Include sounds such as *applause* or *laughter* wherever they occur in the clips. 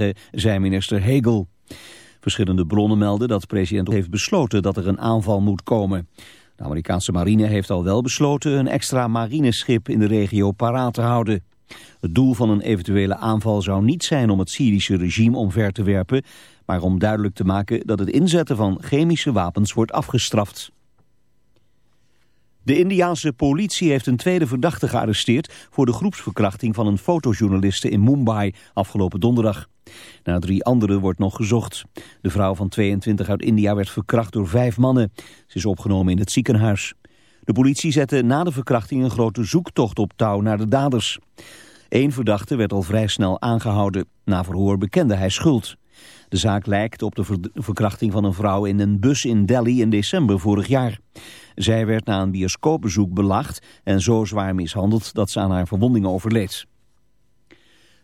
zeggen, zei minister Hegel. Verschillende bronnen melden dat president heeft besloten dat er een aanval moet komen. De Amerikaanse marine heeft al wel besloten een extra marineschip in de regio paraat te houden. Het doel van een eventuele aanval zou niet zijn om het Syrische regime omver te werpen, maar om duidelijk te maken dat het inzetten van chemische wapens wordt afgestraft. De Indiaanse politie heeft een tweede verdachte gearresteerd voor de groepsverkrachting van een fotojournaliste in Mumbai afgelopen donderdag. Na drie anderen wordt nog gezocht. De vrouw van 22 uit India werd verkracht door vijf mannen. Ze is opgenomen in het ziekenhuis. De politie zette na de verkrachting een grote zoektocht op touw naar de daders. Eén verdachte werd al vrij snel aangehouden. Na verhoor bekende hij schuld. De zaak lijkt op de verkrachting van een vrouw in een bus in Delhi in december vorig jaar. Zij werd na een bioscoopbezoek belacht en zo zwaar mishandeld dat ze aan haar verwondingen overleed.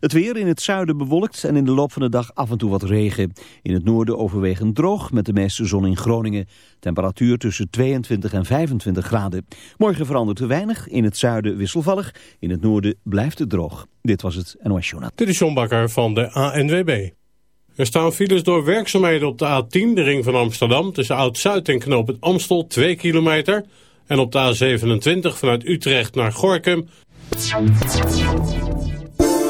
Het weer in het zuiden bewolkt en in de loop van de dag af en toe wat regen. In het noorden overwegend droog met de meeste zon in Groningen. Temperatuur tussen 22 en 25 graden. Morgen verandert er weinig. In het zuiden wisselvallig. In het noorden blijft het droog. Dit was het NOS Journaal. Dit is John Bakker van de ANWB. Er staan files door werkzaamheden op de A10, de ring van Amsterdam... tussen Oud-Zuid en Knoop het Amstel, 2 kilometer... en op de A27 vanuit Utrecht naar Gorkum...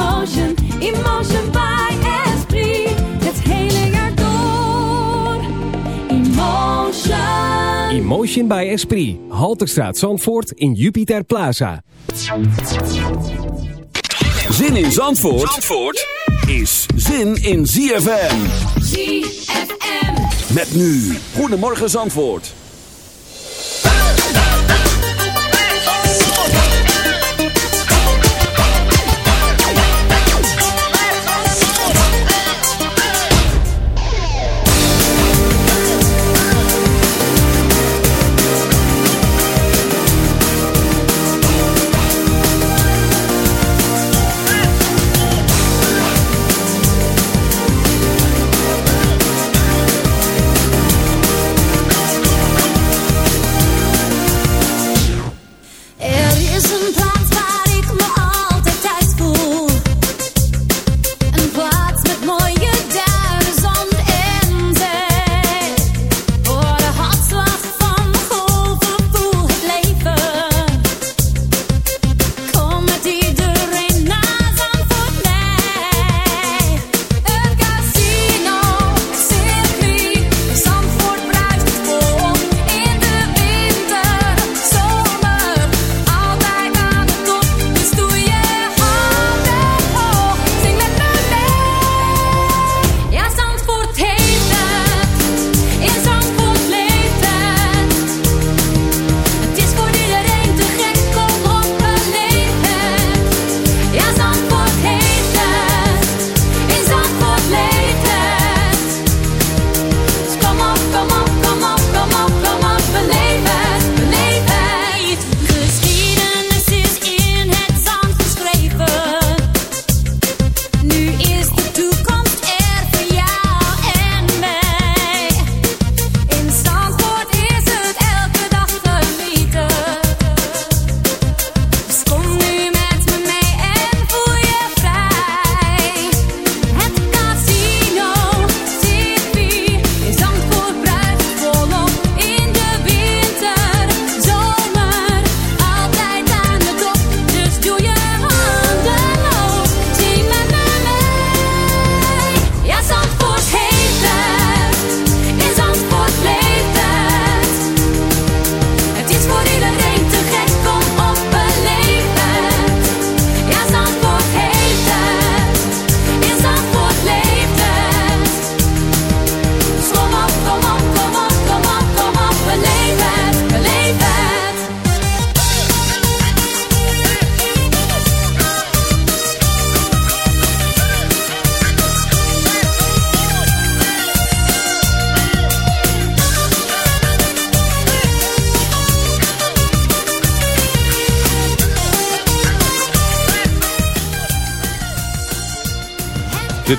Emotion, emotion, by Esprit. Het hele jaar door. Emotion. Emotion by Esprit. Halterstraat Zandvoort in Jupiter Plaza. Zin in Zandvoort, Zandvoort is zin in ZFM. ZFM. Met nu. Goedemorgen Zandvoort.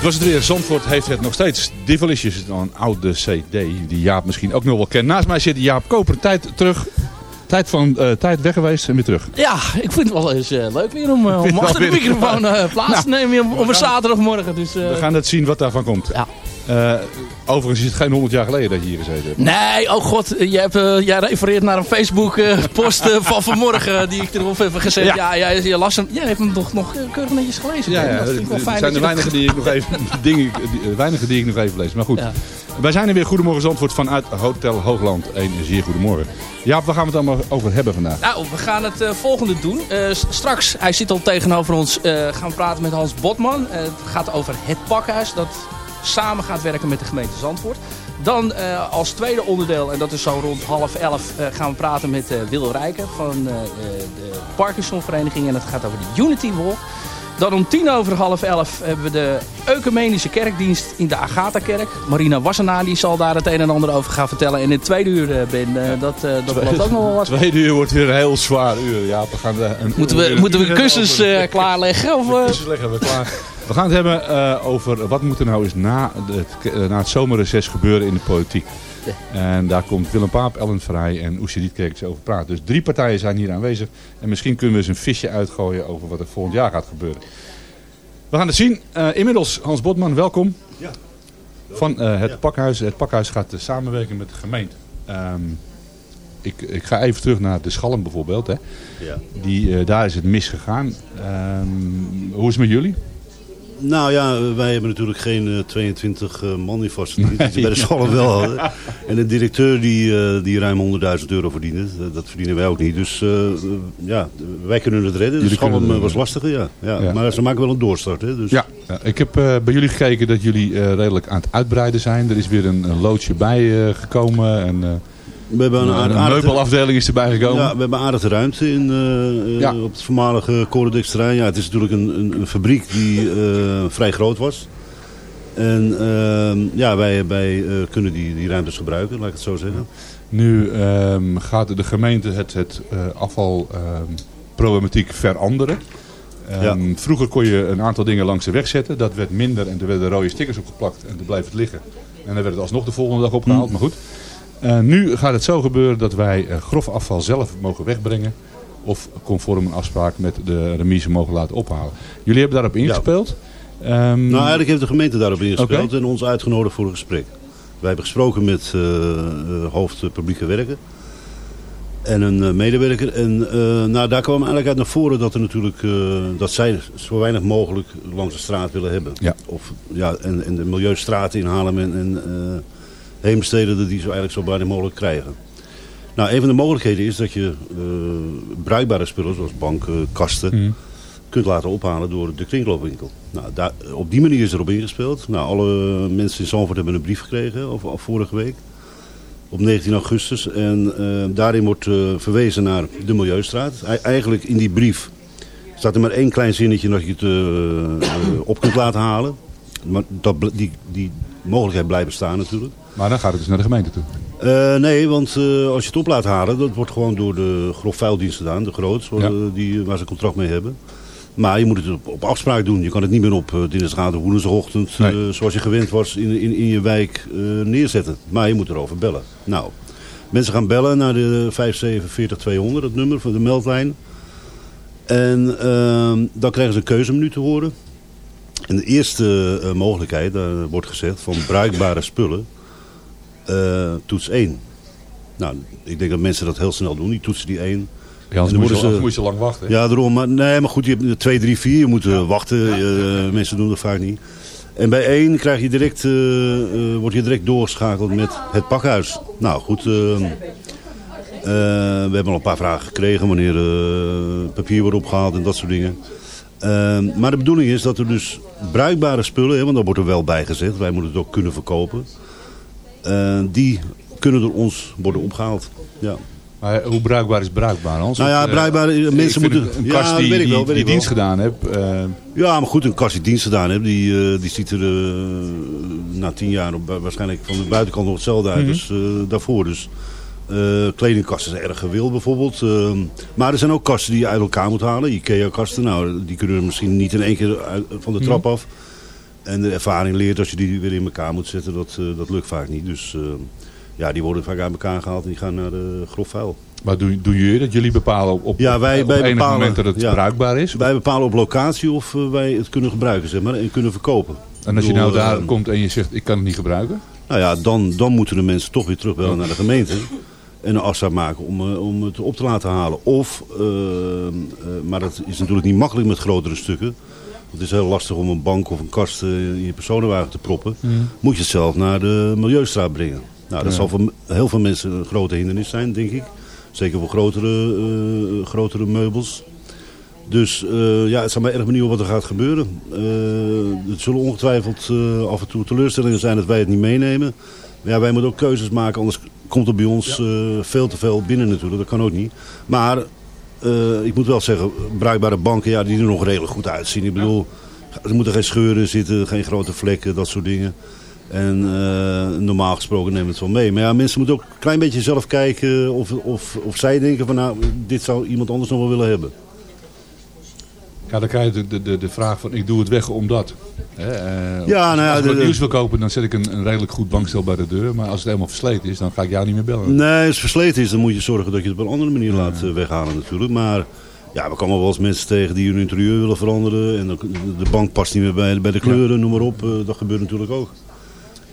Dit was het weer. Zandvoort heeft het nog steeds. Divalicious is een oude CD die Jaap misschien ook nog wel kent. Naast mij zit Jaap Koper. Tijd terug. Tijd, van, eh, tijd weg geweest en weer terug. Ja, ik vind het wel eens eh, leuk weer om, vind om achter de microfoon plaats *laughs* te Nou, nemen op, op een zaterdagmorgen. Dus, We gaan het zien wat daarvan komt. Ja. Eh, overigens is het geen 100 jaar geleden dat je hier gezeten hebt. Nee, oh god, jij, hebt, eh, jij refereert naar een Facebook-post *laughs* van vanmorgen die ik erop heb gezet. Ja. Ja, jij, jij, las hem, jij hebt hem toch nog eh, keurig netjes gelezen. Ja, ja, dat vind ik wel fijn. zijn dat de je dat- weinige die ik nog even, *laughs* dingen, die, eh, weinige die ik nog even lees. Maar goed, Ja. wij zijn er weer. Goedemorgen Zandvoort vanuit Hotel Hoogland. Een zeer goedemorgen. Jaap, waar gaan we het allemaal over hebben vandaag? Nou, we gaan het eh, volgende doen. Eh, straks, hij zit al tegenover ons, eh, gaan we praten met Hans Botman. Eh, het gaat over het pakhuis dat samen gaat werken met de gemeente Zandvoort. Dan eh, als tweede onderdeel, en dat is zo rond half elf, eh, gaan we praten met eh, Wil Rijken van de Parkinsonvereniging. En dat gaat over de Unity Walk. Dan om tien over half elf hebben we de Ecumenische Kerkdienst in de Agatha-kerk. Marina Wassenaar die zal daar het een en ander over gaan vertellen. En in het tweede uur, Ben, dat, eh dat ook nog wel wat. Tweede uur wordt weer een heel zwaar uur. Jaap, we gaan, Moeten we, moeten we kussens klaarleggen? Of? Kussens leggen we klaar. We gaan het hebben eh, over wat moet er nou eens na het, eh, na het zomerreces gebeuren in de politiek. En daar komt Willem Paap, Ellen Vrij en Oesje Dietkerk over praten. Dus drie partijen zijn hier aanwezig. En misschien kunnen we eens een visje uitgooien over wat er volgend jaar gaat gebeuren. We gaan het zien. Eh, inmiddels, Hans Botman, welkom. Ja. Van eh, het pakhuis. Het pakhuis gaat samenwerken met de gemeente. Ehm, ik, ik ga even terug naar de Schalm bijvoorbeeld. Hè. Ja. Die, eh, daar is het misgegaan. Ehm, hoe is het met jullie? Nou ja, wij hebben natuurlijk geen eh, 22 eh, man in dienst. Nee. die bij de scholen wel hadden. En een directeur die, eh, die ruim 100.000 euro verdiende. Dat- verdienen wij ook niet. Dus eh, eh, ja, wij kunnen het redden. De Jullie het was lastiger, ja. Ja, Ja. Maar ze maken wel een doorstart. Hè, dus. Ja, ja, ik heb eh, bij jullie gekeken dat jullie eh, redelijk aan het uitbreiden zijn. Er is weer een, een loodje bij eh, gekomen. En, eh, We hebben een, aardig- een meubelafdeling is erbij gekomen. Ja, we hebben aardige ruimte in, eh, eh, Ja. op het voormalige Corendex-terrein. Ja, het is natuurlijk een, een, een fabriek die eh, vrij groot was. En ehm, ja, wij, wij kunnen die, die ruimtes gebruiken, laat ik het zo zeggen. Nu ehm, gaat de gemeente het, het afvalproblematiek veranderen. Ehm, Vroeger kon je een aantal dingen langs de weg zetten. Dat werd minder en er werden rode stickers opgeplakt en toen bleef het liggen. En dan werd het alsnog de volgende dag opgehaald. Mm. Maar goed, nu gaat het zo gebeuren dat wij eh, grof afval zelf mogen wegbrengen. Of conform een afspraak met de remise mogen laten ophalen. Jullie hebben daarop ingespeeld. Ehm, Nou, eigenlijk heeft de gemeente daarop ingespeeld en ons uitgenodigd voor een gesprek. Wij hebben gesproken met eh, eh, hoofd eh, publieke werken en een eh, medewerker. En eh, nou, daar kwam eigenlijk uit naar voren dat, er natuurlijk, eh, dat zij zo weinig mogelijk langs de straat willen hebben. Ja. Of, ja, en, en de milieustraten in Haarlem en, en eh, Heemstede, dat die zo eigenlijk zo weinig mogelijk krijgen. Nou, een van de mogelijkheden is dat je eh, bruikbare spullen, zoals banken, kasten, Mhm. kunt laten ophalen door de kringloopwinkel. Nou, daar, op die manier is erop ingespeeld. Nou, alle mensen in Zandvoort hebben een brief gekregen, of, of vorige week, op 19 augustus. En eh, daarin wordt eh, verwezen naar de Milieustraat. Eigenlijk in die brief staat er maar één klein zinnetje dat je het op kunt laten halen. Maar dat, die, die mogelijkheid blijft bestaan natuurlijk. Maar dan gaat het dus naar de gemeente toe. Eh, nee, want eh, als je het op laat halen, dat wordt gewoon door de grofvuildienst gedaan, de groots, Ja. eh, die, waar ze contract mee hebben. Maar je moet het op, op afspraak doen. Je kan het niet meer op uh, dinsdag, woensdagochtend, eh, zoals je gewend was, in, in, in je wijk eh, neerzetten. Maar je moet erover bellen. Nou, mensen gaan bellen naar de 5740200, het nummer van de meldlijn. En ehm, dan krijgen ze een keuzemenu te horen. En de eerste eh, mogelijkheid, daar wordt gezegd, van bruikbare spullen, eh, toets 1. Nou, ik denk dat mensen dat heel snel doen. Die toetsen die 1. Ja, anders moet je, anders moet je lang wachten. hè? Ja, daarom. Maar, nee, maar goed, je hebt 2, 3, 4. Je moet eh, wachten. Eh, mensen doen dat vaak niet. En bij 1 krijg je direct, word je direct doorgeschakeld met het pakhuis. Nou goed, we hebben al een paar vragen gekregen wanneer papier wordt opgehaald en dat soort dingen. Eh, maar de bedoeling is dat er dus bruikbare spullen, hè, want daar wordt er wel bij gezegd, wij moeten het ook kunnen verkopen. Eh, die kunnen door ons worden opgehaald. Ja. Maar hoe bruikbaar is bruikbaar? Hans? Nou ja, eh, bruikbaar, eh, mensen moeten- Een, Ja, kast dat die, wel, die, dienst gedaan heeft. Ja, maar goed, een kast die dienst gedaan heeft, die, die ziet er na tien jaar op, waarschijnlijk van de buitenkant nog hetzelfde uit Mhm. als daarvoor. Dus kledingkasten zijn erg gewild bijvoorbeeld. eh, maar er zijn ook kasten die je uit elkaar moet halen. Ikea-kasten, nou, die kunnen misschien niet in één keer uit- van de trap Mhm. af. En de ervaring leert als je die weer in elkaar moet zetten, dat, eh, dat lukt vaak niet. Dus eh, ja, die worden vaak uit elkaar gehaald en die gaan naar de grof vuil. Maar doen, doen jullie dat? Jullie bepalen op, Ja, wij, op wij enig bepalen, moment dat het ja. bruikbaar is? Wij bepalen op locatie of eh, wij het kunnen gebruiken zeg maar, en kunnen verkopen. En als je nou daar eh, komt en je zegt, ik kan het niet gebruiken? Nou ja, dan, dan moeten de mensen toch weer terugbellen naar de gemeente. En een afspraak maken om, eh, om het op te laten halen. Of, eh, eh, maar dat is natuurlijk niet makkelijk met grotere stukken. Het is heel lastig om een bank of een kast eh, in je personenwagen te proppen. Mm. Moet je het zelf naar de Milieustraat brengen. Nou, dat Ja. zal voor heel veel mensen een grote hindernis zijn, denk ik. Zeker voor grotere, eh, grotere meubels. Dus eh, ja, het zijn maar erg benieuwd wat er gaat gebeuren. Het zullen ongetwijfeld af en toe teleurstellingen zijn dat wij het niet meenemen. Maar ja, wij moeten ook keuzes maken, anders komt er bij ons veel te veel binnen natuurlijk. Dat kan ook niet. Maar eh, ik moet wel zeggen, bruikbare banken, ja, die er nog redelijk goed uitzien. Ik bedoel, er moeten geen scheuren zitten, geen grote vlekken, dat soort dingen. En eh, normaal gesproken nemen we het wel mee. Maar ja, mensen moeten ook een klein beetje zelf kijken of, of, of zij denken van nou, dit zou iemand anders nog wel willen hebben. Ja, dan krijg je de, de, de, vraag van, ik doe het weg omdat. Hè, eh, Ja, als, nou ja, als ik wat nieuws wil kopen, dan zet ik een, een redelijk goed bankstel bij de deur. Maar als het helemaal versleten is, dan ga ik jou niet meer bellen. Nee, als het versleten is, dan moet je zorgen dat je het op een andere manier laat eh, weghalen natuurlijk. Maar ja, we komen wel eens mensen tegen die hun interieur willen veranderen. En de bank past niet meer bij, bij de kleuren, noem maar op. Eh, dat gebeurt natuurlijk ook.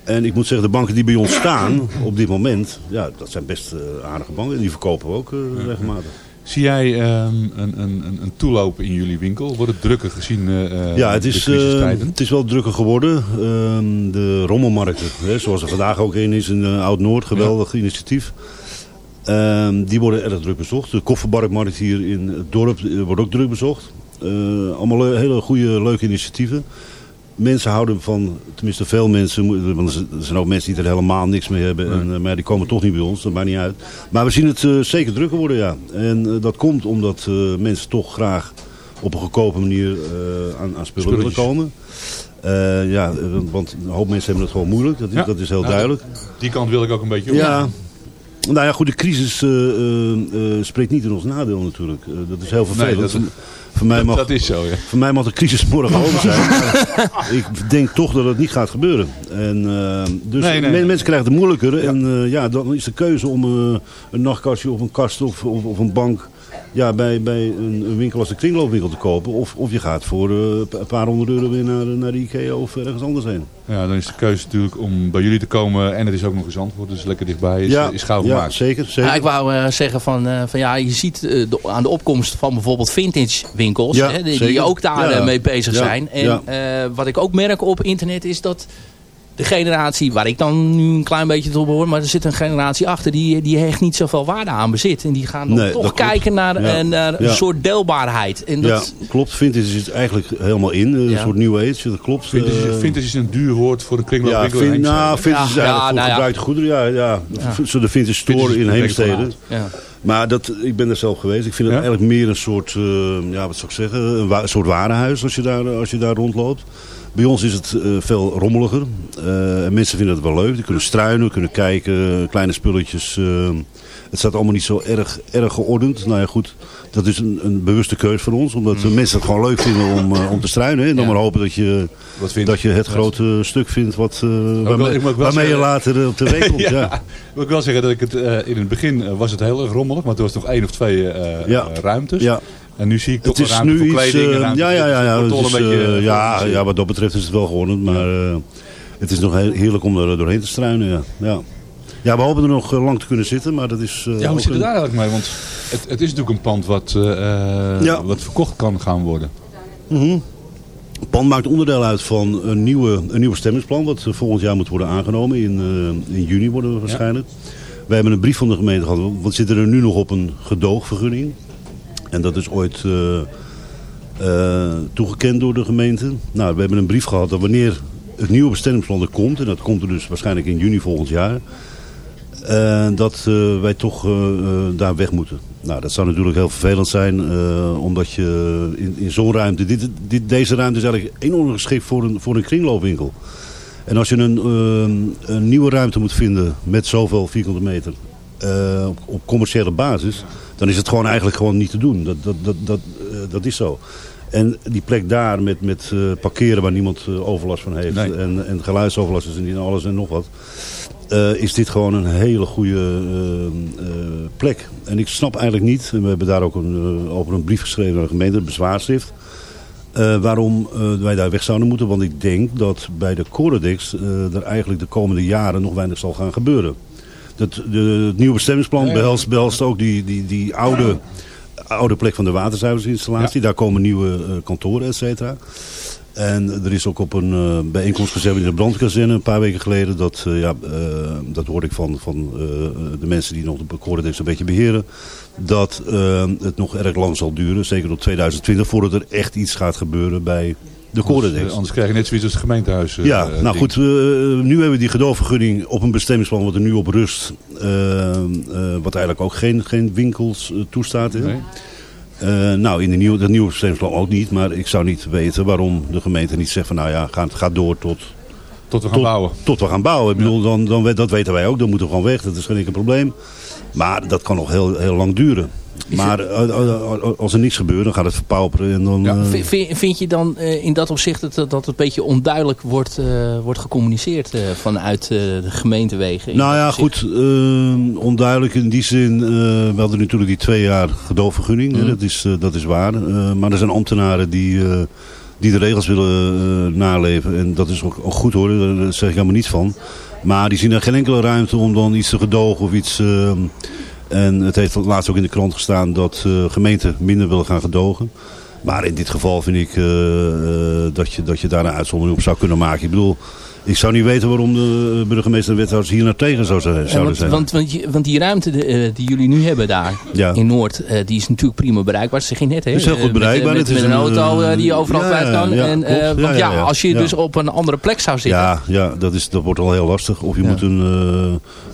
En ik moet zeggen, de banken die bij ons staan op dit moment, ja, dat zijn best aardige banken. En die verkopen we ook regelmatig. Zie jij ehm, een, een, een, toeloop in jullie winkel? Wordt het drukker gezien eh, Ja, het de is, eh, het is wel drukker geworden. Ehm, de rommelmarkten, hè, zoals er vandaag ook een is in Oud-Noord, geweldig initiatief. Ehm, die worden erg druk bezocht. De kofferbarkmarkt hier in het dorp wordt ook druk bezocht. Allemaal le- hele goede, leuke initiatieven. Mensen houden van, tenminste veel mensen, want er zijn ook mensen die er helemaal niks mee hebben. En, eh, maar die komen toch niet bij ons, dat maakt niet uit. Maar we zien het eh, zeker drukker worden, ja. En eh, dat komt omdat mensen toch graag op een goedkope manier aan, aan spullen willen komen. Ja, want- een hoop mensen hebben het gewoon moeilijk, dat is, Ja. dat is heel Ja, duidelijk. Die kant wil ik ook een beetje op. Ja. Nou ja, goed, de crisis spreekt niet in ons nadeel natuurlijk. Dat is heel vervelend. Nee, dat- voor, voor mij dat- mag, dat is zo, ja. Voor mij mag de crisis morgen *laughs* over zijn. Ik denk toch dat het niet gaat gebeuren. En, eh, dus Nee, nee, men- nee. mensen krijgen het moeilijker. En eh, ja, dan is de keuze om eh, een nachtkastje of een kast of, of, of een bank ja, bij, bij een, een winkel als de kringloopwinkel te kopen. Of, of je gaat voor eh, een paar honderd euro weer naar, naar de Ikea of ergens anders heen. Ja, dan is de keuze natuurlijk om bij jullie te komen. En het is ook nog eens antwoord, dus lekker dichtbij. Is, Ja, is gauw ja, gemaakt. zeker. zeker. Ja, ik wou eh, zeggen van, eh, van ja, je ziet eh, de- aan de opkomst van bijvoorbeeld vintage winkels, Ja, hè, die, die ook daar Ja. eh, mee bezig Ja, zijn. En ja. eh, wat ik ook merk op internet is dat de generatie, waar ik dan nu een klein beetje toe behoor, maar er zit een generatie achter die, die hecht niet zoveel waarde aan bezit. En die gaan dan Nee, toch kijken naar, Ja. eh, naar Ja. een soort deelbaarheid. En dat, Ja, klopt. Vintage is eigenlijk helemaal in. Een Ja. soort new age, dat klopt. Vintage, Eh, vintage is een duur woord voor Ja, kringloopwinkel. vind, in nou, vintage is Ja, eigenlijk ja, voor nou ja. gebruikte goederen. Ja, ja. Ja. Zo de vintage store Vintage in Heemstede. ja. Maar dat, ik ben er zelf geweest. Ik vind het Ja? eigenlijk meer een soort, eh, ja, wat zou ik zeggen, een, wa- een soort warenhuis als je daar, als je daar rondloopt. Bij ons is het eh, veel rommeliger. Eh, en mensen vinden het wel leuk. Die kunnen struinen, kunnen kijken, kleine spulletjes. eh. het staat allemaal niet zo erg, erg geordend. Nou ja, goed. Dat is een, een bewuste keuze van ons. Omdat de mensen het gewoon leuk vinden om, om te struinen. hè. En dan Ja. maar hopen dat je, dat je het grote stuk vindt wat, waarmee, ik moet wel waarmee je later op de week *laughs* komt. ja. ja. Wil ik wel zeggen dat ik het in het begin was het heel erg rommelig, maar er was nog één of twee Ja. ruimtes. Ja. En nu zie ik toch Het is ruimte nu voor iets... kleding. eh, ruimte ja, ja, ja. ja, het tol is, een beetje, eh, eh, ja, ja, wat dat betreft is het wel geordend. Maar het is nog heel heerlijk om er doorheen te struinen. Ja, ja. ja we hopen er nog lang te kunnen zitten. Maar dat is... Ja, hoe zit het daar eigenlijk mee? Want het, het is natuurlijk een pand wat, Ja. wat verkocht kan gaan worden. Mhm. Het pand maakt onderdeel uit van een nieuwe, een nieuwe stemmingsplan. Wat volgend jaar moet worden aangenomen. In, in juni worden we waarschijnlijk. Wij hebben een brief van de gemeente gehad. Want zitten er nu nog op een gedoogvergunning. En dat is ooit eh, eh, toegekend door de gemeente. Nou, we hebben een brief gehad dat wanneer het nieuwe bestemmingsplan er komt... en dat komt er dus waarschijnlijk in juni volgend jaar... eh, dat wij toch daar weg moeten. Nou, dat zou natuurlijk heel vervelend zijn, omdat je in, in zo'n ruimte... Dit, dit, deze ruimte is eigenlijk enorm geschikt voor een, voor een kringloopwinkel. En als je een, een nieuwe ruimte moet vinden met zoveel vierkante meter... eh, op, op commerciële basis, dan is het gewoon eigenlijk gewoon niet te doen. Dat, dat, dat, dat, eh, dat is zo. En die plek daar met, met eh, parkeren waar niemand overlast van heeft. Nee. En, en geluidsoverlast is en alles en nog wat. is dit gewoon een hele goede plek. En ik snap eigenlijk niet, en we hebben daar ook een, over een brief geschreven aan de gemeente, een bezwaarschrift. waarom wij daar weg zouden moeten. Want ik denk dat bij de Coredex er eigenlijk de komende jaren nog weinig zal gaan gebeuren. Dat, de, het nieuwe bestemmingsplan behelst, behelst ook die, die, die oude, oude plek van de waterzuiveringsinstallatie. Daar komen nieuwe eh, kantoren, et cetera. En er is ook op een eh, bijeenkomst gezegd in de brandkazerne een paar weken geleden. Dat, eh, ja, dat hoorde ik van, van de mensen die nog de Coredex een beetje beheren. Dat het nog erg lang zal duren, zeker tot 2020, voordat er echt iets gaat gebeuren bij de Coredex. Anders, anders krijg je net zoiets als het gemeentehuis. eh, Ja, eh, nou ding. goed, eh, nu hebben we die gedoogvergunning op een bestemmingsplan wat er nu op rust. eh, eh, wat eigenlijk ook geen, geen winkels eh, toestaat. Hè? Nee. Eh, nou, in de nieuwe, dat nieuwe bestemmingsplan ook niet. Maar ik zou niet weten waarom de gemeente niet zegt van nou ja, ga, ga door tot, Tot we gaan tot, bouwen. tot we gaan bouwen. Ik bedoel, dan, dan, dat weten wij ook, dan moeten we gewoon weg. Dat is geen enkel probleem. Maar dat kan nog heel, heel lang duren. Maar eh, eh, als er niks gebeurt, dan gaat het verpauperen. En dan, eh, vind, vind je dan eh, in dat opzicht dat, dat het een beetje onduidelijk wordt, eh, wordt gecommuniceerd eh, vanuit eh, de gemeentewegen? Nou ja, opzicht? goed. eh, onduidelijk in die zin. eh, we hadden natuurlijk die twee jaar gedoogvergunning. hè, Mhm. dat, is, eh, dat is waar. Eh, maar er zijn ambtenaren die, eh, die de regels willen eh, naleven. En dat is ook, ook goed hoor. Daar zeg ik helemaal niets van. Maar die zien er geen enkele ruimte om dan iets te gedogen of iets... eh, en het heeft laatst ook in de krant gestaan dat eh, gemeenten minder willen gaan gedogen. Maar in dit geval vind ik eh, eh, dat, je, dat je daar een uitzondering op zou kunnen maken. Ik bedoel, ik zou niet weten waarom de burgemeester en wethouders hier naar tegen zou zijn, Ja, zouden want, zijn. want, want, want die ruimte eh, die jullie nu hebben daar Ja. in Noord, eh, die is natuurlijk prima bereikbaar. Dat zeg je net, hè? Het is heel goed Eh, met- bereikbaar. Met, is een een, auto eh, eh, die je overal ja, kwijt kan. ja, en, klopt. eh, want Ja, als je dus op een andere plek zou zitten. ja, ja dat, is, dat wordt al heel lastig. Of je moet eh, een,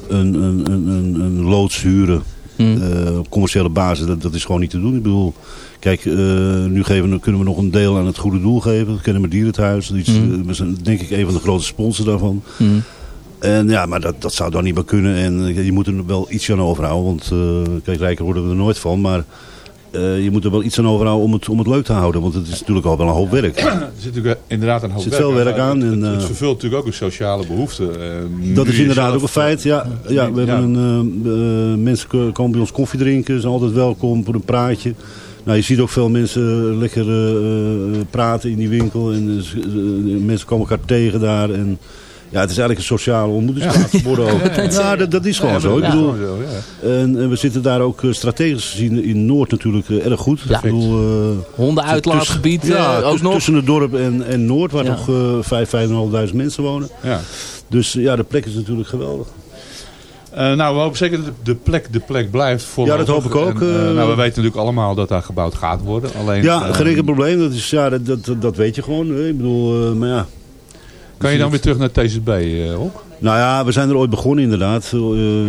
een, een, een loods huren Hm. eh, op commerciële basis. Dat, dat is gewoon niet te doen. Ik bedoel, kijk, eh, nu geven, kunnen we nog een deel aan het goede doel geven. Dat kennen we Dierenthuis. Dat is, Hm. eh, we zijn denk ik een van de grote sponsors daarvan. Hm. En ja, maar dat, dat zou dan niet meer kunnen. En je moet er wel iets aan overhouden. Want kijk, rijker worden we er nooit van. Maar eh, je moet er wel iets aan overhouden om het, om het leuk te houden. Want het is natuurlijk al wel een hoop werk. Er zit natuurlijk inderdaad een hoop Er veel werk aan Het, en, het, het eh, vervult natuurlijk ook een sociale behoefte. eh, Dat is inderdaad ook een feit. Ja, ja we Ja. hebben een, mensen ko- komen bij ons koffie drinken. Zijn altijd welkom voor een praatje. Nou, je ziet ook veel mensen lekker praten in die winkel. En mensen komen elkaar tegen daar. En, ja, het is eigenlijk een sociale ontmoetingsplaats geworden ook. *laughs* Ja, dat, dat is gewoon Ja, zo. Ik bedoel, ja. en, en we zitten daar ook eh, strategisch gezien in Noord natuurlijk eh, erg goed. Ja. Ik bedoel, eh, Hondenuitlaatgebied tussen- ja, ook tussen- nog. tussen het dorp en, en Noord, waar Ja. een half duizend mensen wonen. Ja. Dus ja, de plek is natuurlijk geweldig. Nou, we hopen zeker dat de plek de plek blijft. voorlopig. Ja, dat hoop ik ook, En, nou, we weten natuurlijk allemaal dat daar gebouwd gaat worden. Alleen, Ja, geen enkel probleem. Dat, is, ja, dat, dat, dat weet je gewoon. Ik bedoel, maar ja. Kan je dan weer terug naar TZB, eh ook? Nou ja, we zijn er ooit begonnen inderdaad. eh,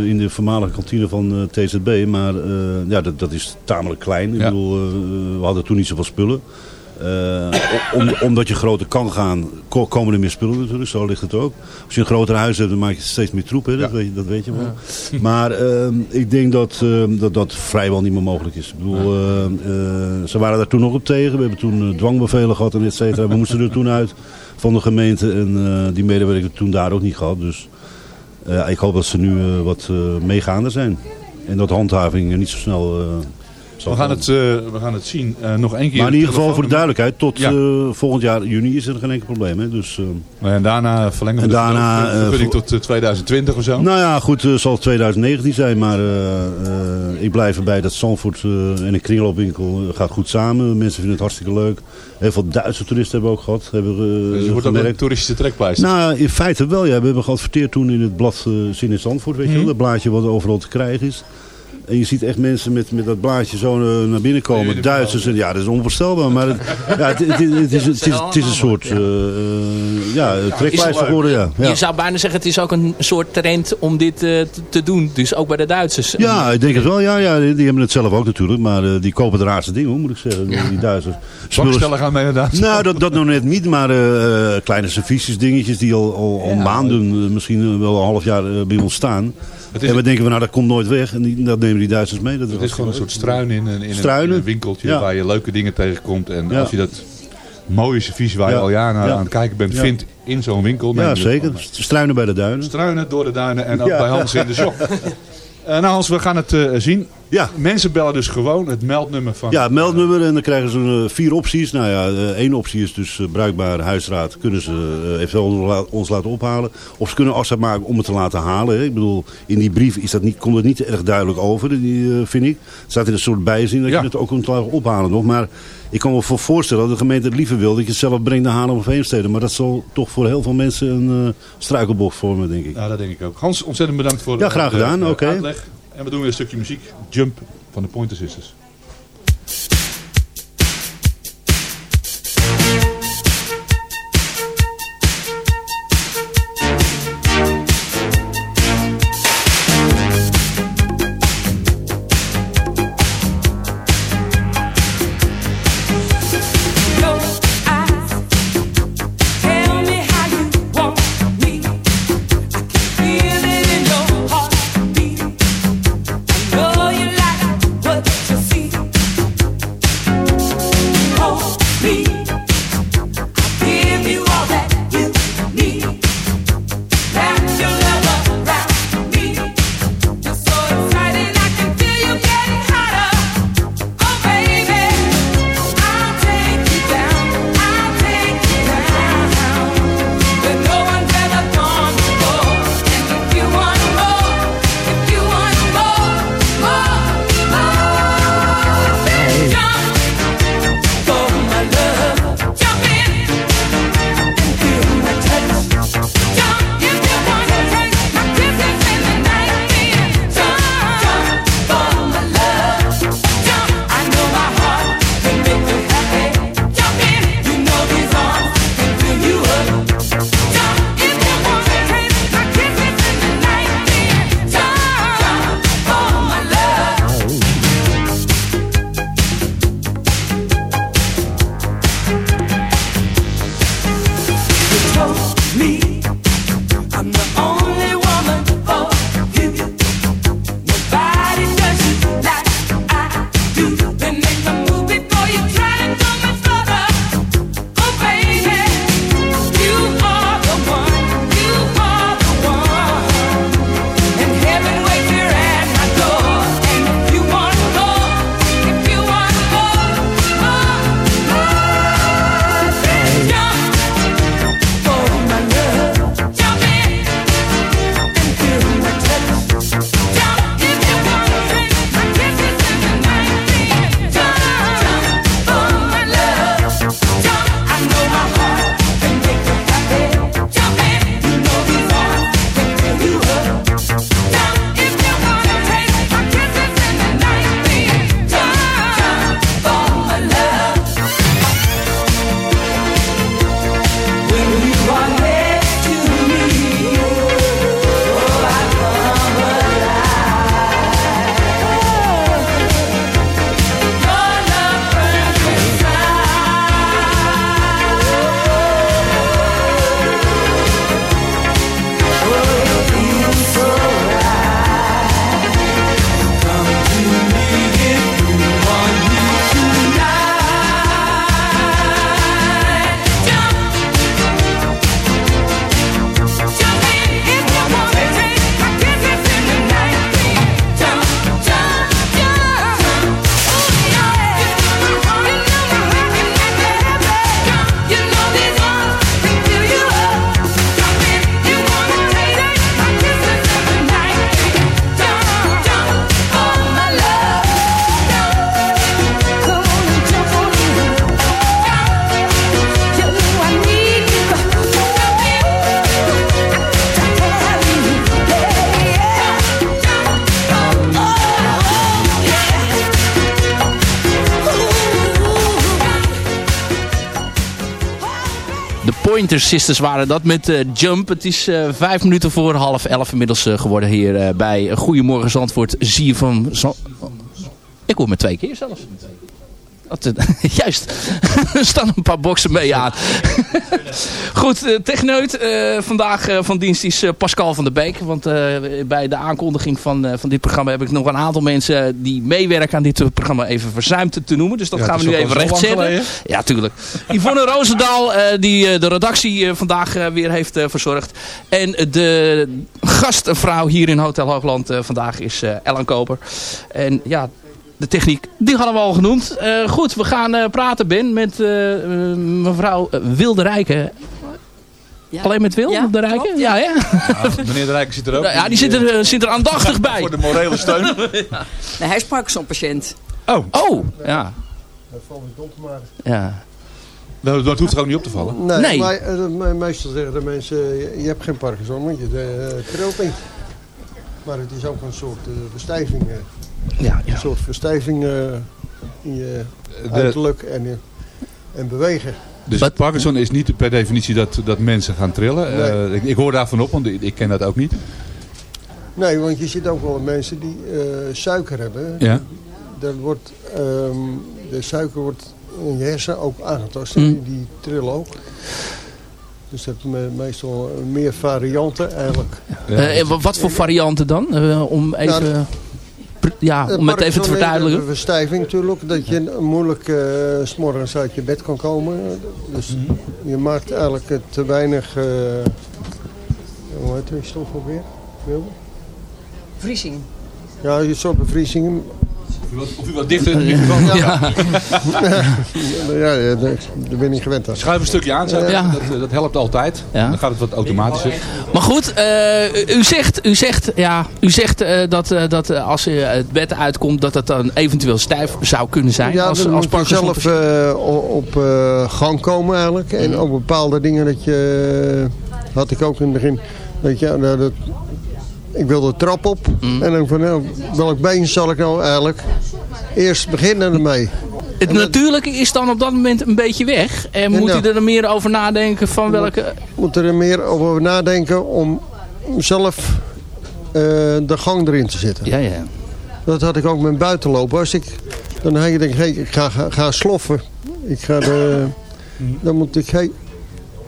in de voormalige kantine van eh, TZB. Maar eh, ja, dat, dat is tamelijk klein. Ik Ja. bedoel, we hadden toen niet zoveel spullen. Om, omdat je groter kan gaan, ko- komen er meer spullen natuurlijk. Zo ligt het ook. Als je een groter huis hebt, dan maak je steeds meer troep. Hè? Dat, Ja. weet, je- dat weet je wel. *laughs* Maar ik denk dat, dat dat vrijwel niet meer mogelijk is. Ik bedoel, ze waren daar toen nog op tegen. We hebben toen dwangbevelen gehad en et cetera. We moesten er toen uit van de gemeente. En eh, die medewerker toen daar ook niet gehad. Dus eh, ik hoop dat ze nu eh, wat meegaander zijn. En dat handhaving niet zo snel... We gaan het, eh, we gaan het zien. Eh, nog één keer. Maar in ieder geval voor de duidelijkheid, tot Ja. eh, volgend jaar juni is er geen enkel probleem. Hè? Dus, En daarna verlengen we En de daarna, eh, vergunning tot eh, 2020 of zo. nou ja, goed, het zal 2019 zijn, maar ik blijf erbij dat Zandvoort en een kringloopwinkel gaat goed samen. Mensen vinden het hartstikke leuk. Heel veel Duitse toeristen hebben we ook gehad. Hebben, dus het wordt ook een toeristische trekpleister. Nou, in feite wel. Ja. We hebben geadverteerd toen in het blad Zin in Zandvoort, weet je wel. Mhm. Dat blaadje wat overal te krijgen is. En je ziet echt mensen met, met dat blaadje zo eh, naar binnen komen. Duitsers. En, ja, dat is onvoorstelbaar. Maar het, *laughs* ja, het, het, het, is, het, is, het is een soort uh, ja, trekpleister geworden. Ja. Ja. Je zou bijna zeggen, het is ook een soort trend om dit eh, te, doen. Dus ook bij de Duitsers. Ja, ik denk het wel. Ja, ja, die, die hebben het zelf ook natuurlijk. Maar uh, die kopen de raarste dingen, hoor, moet ik zeggen. Die, die Duitsers. Bakstellen gaan mee inderdaad. Nou, dat, dat nog net niet. Maar uh, kleine serviesjes dingetjes die al, al, al ja, maanden, misschien wel een half jaar bij ons staan. En we denken, van, nou dat komt nooit weg. En die, dat nemen die Duitsers mee. Dat Het is gewoon een soort struin in een, in een, Struinen? in een winkeltje Ja. waar je leuke dingen tegenkomt. En Ja. als je dat mooie servies waar je al jaren aan het kijken bent, vindt in zo'n winkel. Ja, zeker. Struinen bij de duinen. Struinen door de duinen en ook bij Hans in de *laughs* shop. Eh, nou Hans, we gaan het eh, zien. Ja. Mensen bellen dus gewoon het meldnummer van... Ja, het meldnummer en dan krijgen ze eh, vier opties. Nou ja, één optie is dus bruikbare huisraad. Kunnen ze eventueel ons la- ons laten ophalen. Of ze kunnen afspraak maken om het te laten halen. Ik bedoel, in die brief is dat niet, komt het niet erg duidelijk over, die, vind ik. Het staat in een soort bijzin dat Ja. je het ook kunt laten ophalen nog. Maar ik kan me voor voorstellen dat de gemeente het liever wil dat je het zelf brengt naar Haarlem of Heemstede. Maar dat zal toch voor heel veel mensen een eh struikelbocht vormen, denk ik. Ja, dat denk ik ook. Hans, ontzettend bedankt voor Ja, graag de, gedaan. Oké. uitleg. En we doen weer een stukje muziek. Jump van de Pointer Sisters. Pointer Sisters waren dat met eh, Jump. Het is eh, vijf minuten voor half elf inmiddels eh, geworden hier bij Goedemorgen Zandvoort. Zie je van... Ik hoor me twee keer zelfs. Eh, *laughs* juist, *laughs* er staan een paar boksen mee aan. *laughs* Goed, eh, techneut eh, vandaag van dienst is Pascal van der Beek. Want bij de aankondiging van, van dit programma heb ik nog een aantal mensen die meewerken aan dit programma even verzuimd te noemen. Dus dat Ja, gaan we nu even rechtzetten. Ja, tuurlijk. Yvonne Roosendaal, die de redactie vandaag weer heeft verzorgd. En de gastvrouw hier in Hotel Hoogland vandaag is Ellen Koper. En ja, de techniek, die hadden we al genoemd. Eh, goed, we gaan eh, praten, Ben, met eh, mevrouw Wilde Rijken. Alleen met Wil, Ja, de Rijken? klopt, Ja, ja. hè? meneer de Rijken zit er ook. Ja, die zit er, zit aandachtig bij. Voor de morele steun. *laughs* Nee, hij is Parkinson-patiënt. Oh, oh, ja. Ja. Dat, dat hoeft er ook niet op te vallen. Nee, Nee. maar me- meestal zeggen de mensen, je, hebt geen Parkinson, want je eh, trilt niet. Maar het is ook een soort eh, verstijving. Eh. Ja, ja. Een soort verstijving eh, in je De- uiterlijk en, eh, en bewegen. Dus Parkinson is niet per definitie dat, dat mensen gaan trillen. Nee. Eh, ik, ik hoor daarvan op, want ik, ik ken dat ook niet. Nee, want je ziet ook wel mensen die eh, suiker hebben. Ja. Dat wordt, ehm, de suiker wordt in je hersenen ook aangetast. Mm. Die, die trillen ook. Dus dat hebben me- meestal meer varianten eigenlijk. Eh, eh, wat voor varianten dan? Eh, om even, Nou, pr- ja, Eh, om het even te verduidelijken. Een verstijving natuurlijk, dat je moeilijk eh, s s'morgens uit je bed kan komen. Dus Mhm. je maakt eigenlijk eh, te weinig, eh hoe heet die stof ook weer? Wilde? Vriezing. Ja, je soort bevriezing. Of u wat dichter in de microfoon Ja. ja, ja, daar daar ben ik gewend aan. Schuif een stukje aan. Ja. dat, dat helpt altijd. Ja. Dan gaat het wat automatischer. Maar goed, eh, u zegt, u zegt, ja, u zegt eh, dat, eh, dat eh, als je het bed uitkomt, dat het dan eventueel stijf zou kunnen zijn. Ja, als, als moet zelf eh, op eh, gang komen eigenlijk. En Mhm. ook bepaalde dingen dat je... Had ik ook in het begin. Dat je, nou, dat, ik wil de trap op. Mhm. En dan van nou, welk been zal ik nou eigenlijk eerst beginnen ermee. Het natuurlijke is dan op dat moment een beetje weg. En Ja, moet nou. u er meer over nadenken van welke... Moet er meer over nadenken om zelf eh, de gang erin te zetten. Ja, ja. Dat had ik ook met buitenlopen. Als ik, dan je denken, hey, ik ga, ga, ga sloffen. Ik ga de, dan moet ik, hey,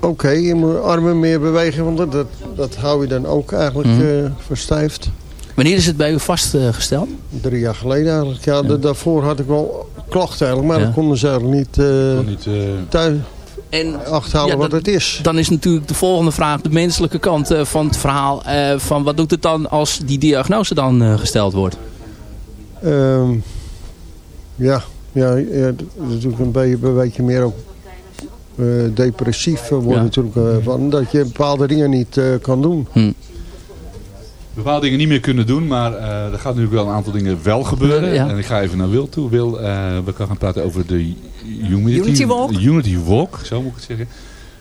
oké, je moet armen meer bewegen. Want dat, dat, dat hou je dan ook eigenlijk eh, verstijfd. Wanneer is het bij u vastgesteld? Drie jaar geleden eigenlijk. Ja, da- daarvoor had ik wel klachten eigenlijk. Maar Ja. dan konden ze eigenlijk niet, eh Niet, eh, thuis En achterhalen Ja, wat dat- het is. dan is natuurlijk de volgende vraag de menselijke kant eh, van het verhaal. eh, van wat doet het dan als die diagnose dan eh, gesteld wordt? Ehm, ja, ja, ja, dat is natuurlijk een beetje, een beetje meer ook eh, depressief wordt Ja. natuurlijk eh, van dat je bepaalde dingen niet eh, kan doen. Hm. bepaalde dingen niet meer kunnen doen, maar eh, er gaat natuurlijk wel een aantal dingen wel gebeuren. Ja. En ik ga even naar Wil toe. Wil, eh, we gaan gaan praten over de Unity, Unity Walk. Unity Walk, zo moet ik het zeggen.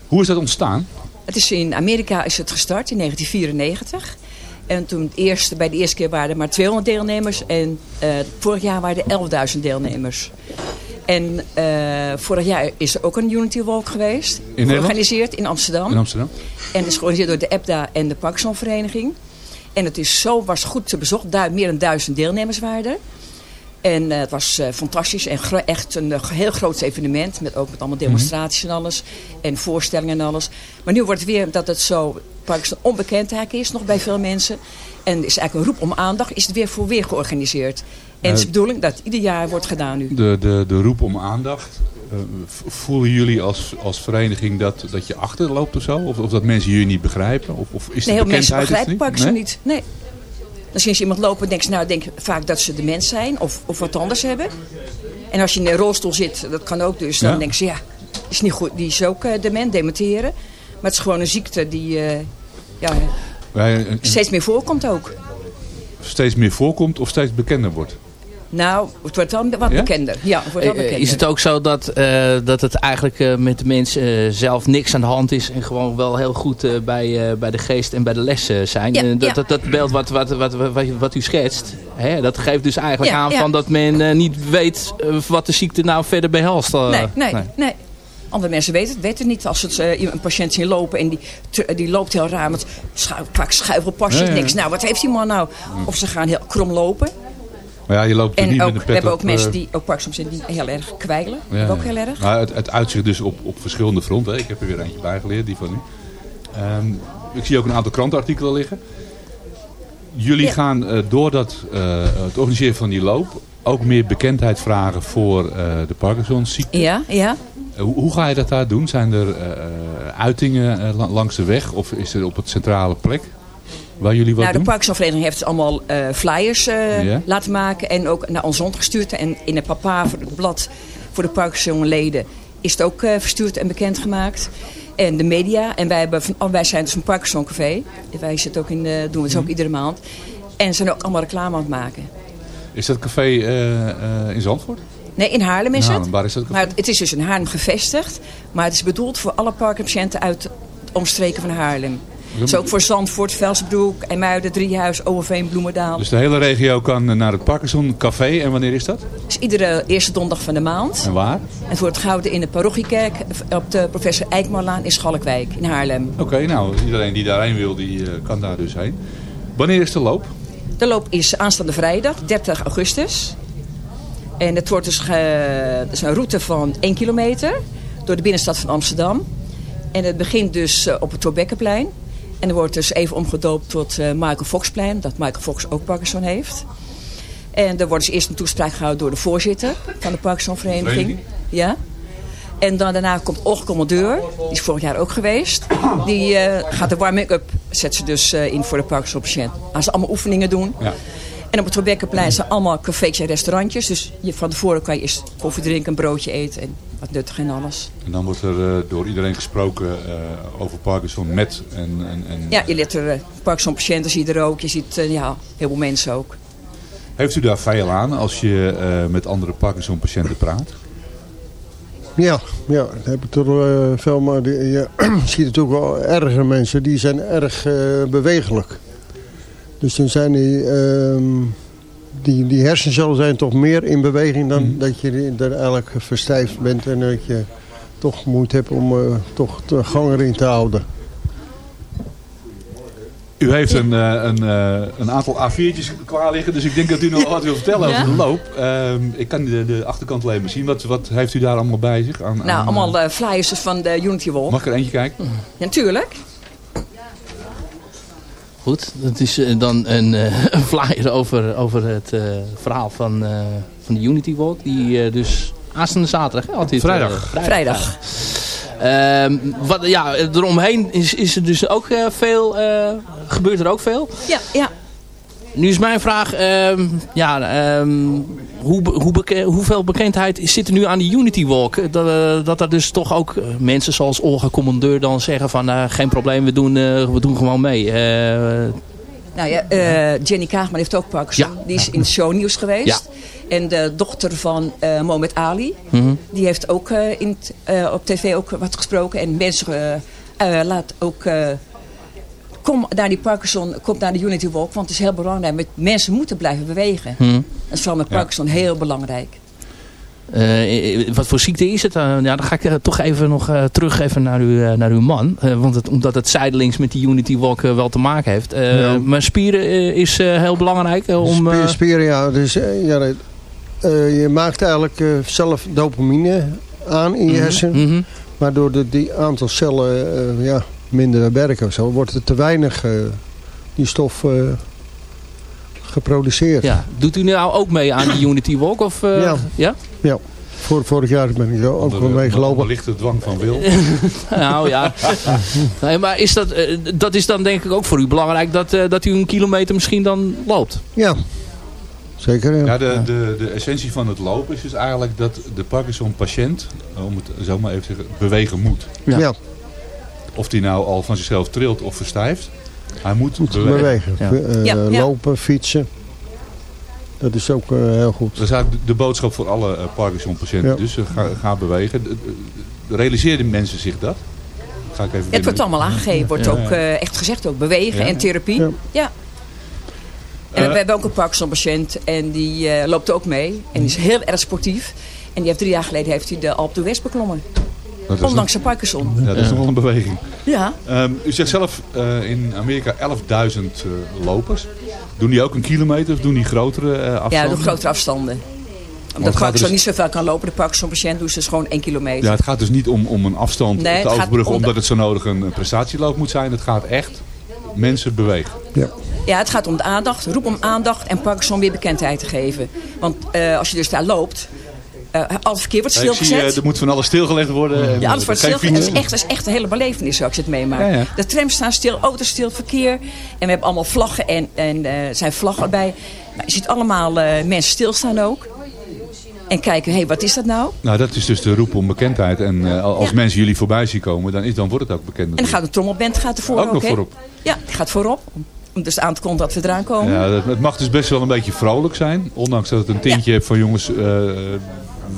Hoe is dat ontstaan? Het is in Amerika is het gestart in 1994. En toen het eerste, bij de eerste keer waren er maar 200 deelnemers. En eh, vorig jaar waren er 11.000 deelnemers. En eh, vorig jaar is er ook een Unity Walk geweest. Georganiseerd in Amsterdam. In Amsterdam. En het is georganiseerd door de EPDA en de Parkinsonvereniging. En het is zo, was goed te bezocht. Du meer dan duizend deelnemers waren er. En eh, het was eh, fantastisch en echt een heel groot evenement. Met ook met allemaal demonstraties en alles. En voorstellingen en alles. Maar nu wordt het weer dat het zo Parkinson onbekend eigenlijk is nog bij veel mensen. En is eigenlijk een roep om aandacht. Is het weer voor weer georganiseerd. En het is de Eh, bedoeling dat het ieder jaar wordt gedaan nu. De, de, de roep om aandacht. Eh, voelen jullie als, als vereniging dat, dat je achterloopt of zo? Of, of dat mensen jullie niet begrijpen? Of, of is de Nee, mensen begrijpen Parkinson Nee? niet. Nee. Dan zien ze iemand lopen en denken ze, nou, denk vaak dat ze dement zijn of, of wat anders hebben. En als je in een rolstoel zit, dat kan ook dus, dan Ja. denken ze, ja, is niet goed, die is ook eh, dement, dementeren. Maar het is gewoon een ziekte die ja, Wij, steeds meer voorkomt ook. steeds meer voorkomt of steeds bekender wordt? Nou, het wordt wel wat Ja? bekender. Ja, het wordt wel Eh, bekender. Is het ook zo dat, eh, dat het eigenlijk eh, met de mensen eh, zelf niks aan de hand is en gewoon wel heel goed eh, bij, eh, bij de geest en bij de les eh, zijn? Ja, Eh, dat, ja. dat, dat beeld wat, wat, wat, wat, wat u schetst, hè, dat geeft dus eigenlijk aan van dat men eh, niet weet eh, wat de ziekte nou verder behelst. eh. Nee, nee, nee. Andere mensen weten het, weten het niet. Als eh, een patiënt zien lopen en die, die loopt heel raar met schuif, vaak. Ja, ja. Niks. Nou, wat heeft die man nou? Of ze gaan heel krom lopen. Maar ja, je loopt er En niet ook, met een we pet hebben op, ook mensen eh, die ook Parkinson zijn die heel erg kwijlen. Ja, hebben ook heel erg. Het, het uitzicht dus op, op verschillende fronten. Ik heb er weer eentje bijgeleerd, die van u. Ehm, ik zie ook een aantal krantenartikelen liggen. Jullie Ja. gaan eh, door dat, eh, het organiseren van die loop ook meer bekendheid vragen voor de Parkinsonziekte. Ja, ja. Hoe, hoe ga je dat daar doen? Zijn er uitingen la- langs de weg of is er op het centrale plek waar jullie wat Nou, de? Parkinsonvereniging heeft allemaal eh, flyers eh, laten maken en ook naar ons rondgestuurd. En in het papa voor het blad voor de Parkinsonleden is het ook eh, verstuurd en bekendgemaakt. En de media. En wij, hebben van, oh, wij zijn dus een Parkinson Café. En Wij zitten ook in, de, doen we het Mhm. ook iedere maand. En zijn ook allemaal reclame aan het maken. Is dat café in Zandvoort? Nee, in Haarlem is In het. Waar is dat café? Maar het is dus in Haarlem gevestigd. Maar het is bedoeld voor alle Parkinson-patiënten uit het omstreken van Haarlem. Dus ook voor Zandvoort, Velsbroek, Emuiden, Driehuis, Overveen, Bloemendaal. Dus de hele regio kan eh, naar het Parkinson Café. En wanneer is dat? Dus iedere eerste donderdag van de maand. En waar? En voor het gouden in de parochiekerk op de professor Eikmarlaan in Schalkwijk in Haarlem. Oké, nou, iedereen die daarheen wil, die eh, kan daar dus heen. Wanneer is de loop? De loop is aanstaande vrijdag, 30 augustus. En het wordt dus, ge- is een route van 1 kilometer door de binnenstad van Amsterdam. En het begint dus eh, op het Torbekkenplein. En er wordt dus even omgedoopt tot eh, Michael Foxplein, dat Michael Fox ook Parkinson heeft. En er wordt dus eerst een toespraak gehouden door de voorzitter van de Parkinsonvereniging. Vereniging? Ja. En dan daarna komt Olga Commandeur, die is vorig jaar ook geweest. Die eh, gaat de warming-up, zet ze dus eh, in voor de Parkinson-patiënt. Gaan ze allemaal oefeningen doen. Ja. En op het Rebekkenplein zijn allemaal cafés en restaurantjes. Dus je, van tevoren kan je eerst koffie drinken, een broodje eten en wat nuttig en alles. En dan wordt er eh, door iedereen gesproken eh, over Parkinson met en... en, en Ja, je leert er uh, Parkinson-patiënten, zie je er ook. Je ziet eh, ja, heel veel mensen ook. Heeft u daar veel aan als je eh, met andere Parkinson-patiënten praat? Ja, ja, daar heb ik er eh, veel. Maar je ziet natuurlijk wel ergere mensen, die zijn erg eh, bewegelijk. Dus dan zijn die, ehm, die, die hersencellen zijn toch meer in beweging dan dat je er eigenlijk verstijfd bent en dat je toch moeite hebt om eh, toch de gang erin te houden. U heeft een, eh, een, eh, een aantal A4'tjes klaar liggen, dus ik denk dat u nog *laughs* wat wil vertellen Ja? over de loop. Ehm, ik kan de, de achterkant alleen maar zien. Wat, wat heeft u daar allemaal bij zich? Aan, Nou, aan, allemaal eh, flyers van de Unity Walk. Mag ik er eentje kijken? Ja, natuurlijk. Goed, dat is eh, dan een, eh, *laughs* een flyer over, over het eh, verhaal van, eh, van de Unity Walk. Die eh, dus aanstaande zaterdag. hè, het, eh, Vrijdag. Vrijdag. Ehm, wat, ja, eromheen is, is er dus ook eh, veel, eh, gebeurt er ook veel. Ja, ja. Nu is mijn vraag, ehm, ja, ehm, hoe, hoe beke- hoeveel bekendheid zit er nu aan die Unity Walk? Eh, Dat, eh, dat er dus toch ook eh, mensen zoals Olga Commandeur dan zeggen van geen probleem, we doen, we doen gewoon mee. Nou ja, Jenny Kaagman heeft ook Parkinson. Ja. Die is in shownieuws geweest. En de dochter van eh Mohamed Ali, mhm. die heeft ook in op tv ook wat gesproken. En mensen laat ook... kom naar die Parkinson, kom naar de Unity Walk. Want het is heel belangrijk. Met, mensen moeten blijven bewegen. Mhm. Dat is vooral met Ja. Parkinson heel belangrijk. Eh, wat voor ziekte is het? Eh, ja, dan ga ik eh, toch even nog eh, terug even naar, uw, naar uw man. Eh, want het, omdat het zijdelings met die Unity Walk wel te maken heeft. Eh, Ja. Maar spieren is eh, heel belangrijk om... eh, Spier- spieren, ja. Dus, ja dat- eh, je maakt eigenlijk zelf dopamine aan in je Mhm, hersenen. mhm. Waardoor de, die aantal cellen ja, minder werken of zo. Wordt er te weinig eh, die stof eh, geproduceerd. Ja. Doet u nou ook mee aan die Unity Walk? Of, eh, Ja. ja? Ja. Voor, vorig jaar ben ik er ook wel mee gelopen. Ligt de dwang van wil. *laughs* nou ja. Nee, maar is dat, dat is dan denk ik ook voor u belangrijk dat, eh, dat u een kilometer misschien dan loopt. Ja, zeker. Ja. Ja, de, de, de essentie van het lopen is dus eigenlijk dat de Parkinson-patiënt, om het zo maar even te zeggen, bewegen moet. Ja. Ja. Of die nou al van zichzelf trilt of verstijft, hij moet, Moet bewegen. bewegen. Ja. Eh. Lopen, fietsen. Dat is ook eh, heel goed. Dat is eigenlijk de boodschap voor alle eh, Parkinson-patiënten. Ja. Dus ga, ga bewegen. De- de- Realiseerden mensen zich dat? Ga ik even Het wordt allemaal aangegeven. Wordt Ja. ook eh, echt gezegd. Ook bewegen Ja. en therapie. Ja. Ja. En we hebben ook een Parkinson-patiënt. En die eh, loopt ook mee. En die is heel erg sportief. En die heeft drie jaar geleden heeft hij de Alpe d'Huez beklommen. Dat Ondanks de Parkinson. Ja, dat is nog wel een beweging. Ja. Ehm, u zegt zelf eh, in Amerika 11.000 eh, lopers. Doen die ook een kilometer of doen die grotere eh, afstanden? Ja, door grotere afstanden. Omdat gaat Parkinson dus- niet zoveel kan lopen. De Parkinson-patiënt doet dus gewoon één kilometer. Ja, het gaat dus niet om, om een afstand Nee, het te overbruggen om de- omdat het zo nodig een, een prestatieloop moet zijn. Het gaat echt mensen bewegen. Ja, het gaat om de aandacht. Roep om aandacht en Parkinson weer bekendheid te geven. Want eh, als je dus daar loopt, eh al het verkeer wordt ik zie, stilgezet. eh, er moet van alles stilgelegd worden. en, Ja, alles eh, wordt geen stil. Het is echt, het is echt een hele belevenis als je het. Ja, ja. De trams staan stil, auto's stil, verkeer. En we hebben allemaal vlaggen en, en zijn vlaggen bij. Nou, je ziet allemaal mensen stilstaan ook. En kijken, hé, hey, wat is dat nou? Nou, dat is dus de roep om bekendheid. En als mensen jullie voorbij zien komen, dan, is, dan wordt het ook bekend. En dan gaat de trommelband gaat ervoor Ook ook, nog voorop. Ja, die gaat voorop. Om- dus aan te kondigen dat we eraan komen. Ja, dat, het mag dus best wel een beetje vrolijk zijn. Ondanks dat het een tintje heeft van jongens,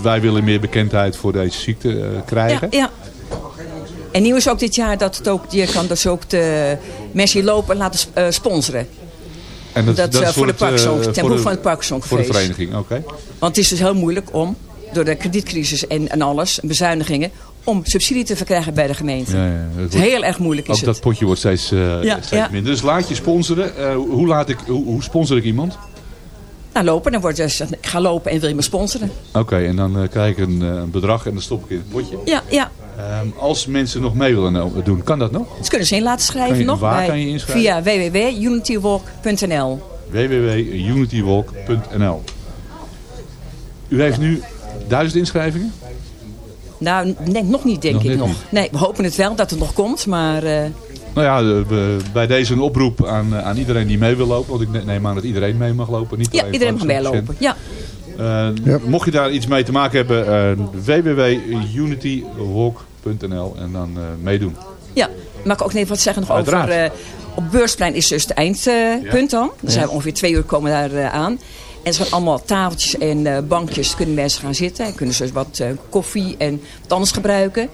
wij willen meer bekendheid voor deze ziekte eh, krijgen. Ja, ja. En nieuw is ook dit jaar dat het ook, je kan dus ook de mensen die lopen laten eh, sponsoren. En Dat, eh, voor de Parkinson, ten behoeve van het Parkinson Voor de vereniging, oké. Want het is dus heel moeilijk om, door de kredietcrisis en, en alles, en bezuinigingen, om subsidie te verkrijgen bij de gemeente. Ja, ja, is wordt- heel erg moeilijk is Ook het. dat potje wordt steeds, Ja, steeds ja. minder. Dus laat je sponsoren. Hoe, laat ik, hoe, hoe sponsor ik iemand? Nou, lopen, dan wordt er gezegd, ik ga lopen en wil je me sponsoren? Oké, en dan eh, krijg ik een, eh, een bedrag en dan stop ik in het potje. Ja, ja. Ehm, als mensen nog mee willen eh, doen, kan dat nog? Ze kunnen ze in laten schrijven je- nog waar bij, kan je inschrijven? via www.unitywalk.nl. www.unitywalk.nl U heeft nu duizend inschrijvingen? Nou, nee, nog niet denk Nog ik nog. niet. Nee, we hopen het wel dat het nog komt, maar... eh, Nou ja, de- we- bij deze een oproep aan, eh, aan iedereen die mee wil lopen. Want ik ne- neem aan dat iedereen mee mag lopen. Niet ja, iedereen mag meelopen. Ja. Eh, Mocht je daar iets mee te maken hebben, eh www.unitywalk.nl en dan eh, meedoen. Ja, maar ik ook even wat zeggen nog Uiteraard. over... eh, op Beursplein is dus het eindpunt dan. Dan zijn we ongeveer twee uur komen daar eh, aan. En er zijn allemaal tafeltjes en eh, bankjes. Kunnen mensen gaan zitten. En kunnen ze wat eh, koffie en wat anders gebruiken.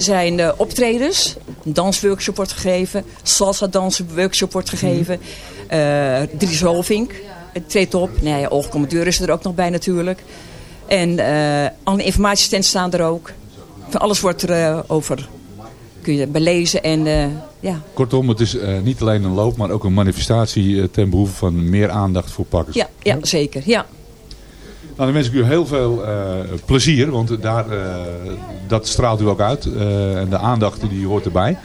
Er zijn eh, optredens. Een dansworkshop wordt gegeven. Salsa dansworkshop wordt gegeven. Eh Dries Rolvink eh, treedt op. Nee, Olga Commandeur is er ook nog bij natuurlijk. En eh alle informatiestands staan er ook. Van alles wordt er over kun je belezen en ja, Kortom, het is niet alleen een loop, maar ook een manifestatie ten behoeve van meer aandacht voor Parkinson. ja, ja, zeker. Ja. Nou, dan wens ik u heel veel eh, plezier, want daar, eh, dat straalt u ook uit. eh, en de aandacht die hoort erbij.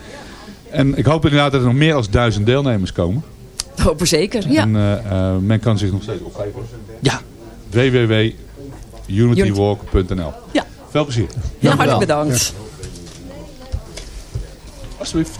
En ik hoop inderdaad dat er nog meer dan duizend deelnemers komen. Dat hopen zeker. Ja. En men kan zich nog steeds opgeven. Ja. www.unitywalk.nl Ja. Veel plezier. Ja, hartelijk bedankt. Alsjeblieft.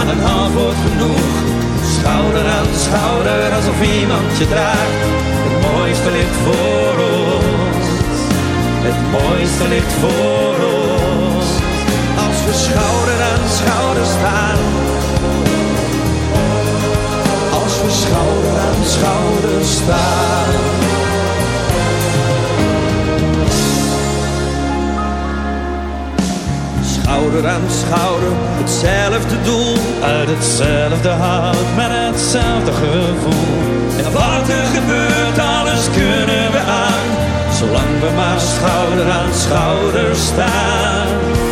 Aan een half wordt genoeg. Schouder aan schouder, alsof iemand je draagt. Het mooiste ligt voor ons. Het mooiste ligt voor ons. Als we schouder aan schouder staan. Als we schouder aan schouder staan. Schouder aan schouder, hetzelfde doel, uit hetzelfde hout, met hetzelfde gevoel. En wat er gebeurt, alles kunnen we aan, zolang we maar schouder aan schouder staan.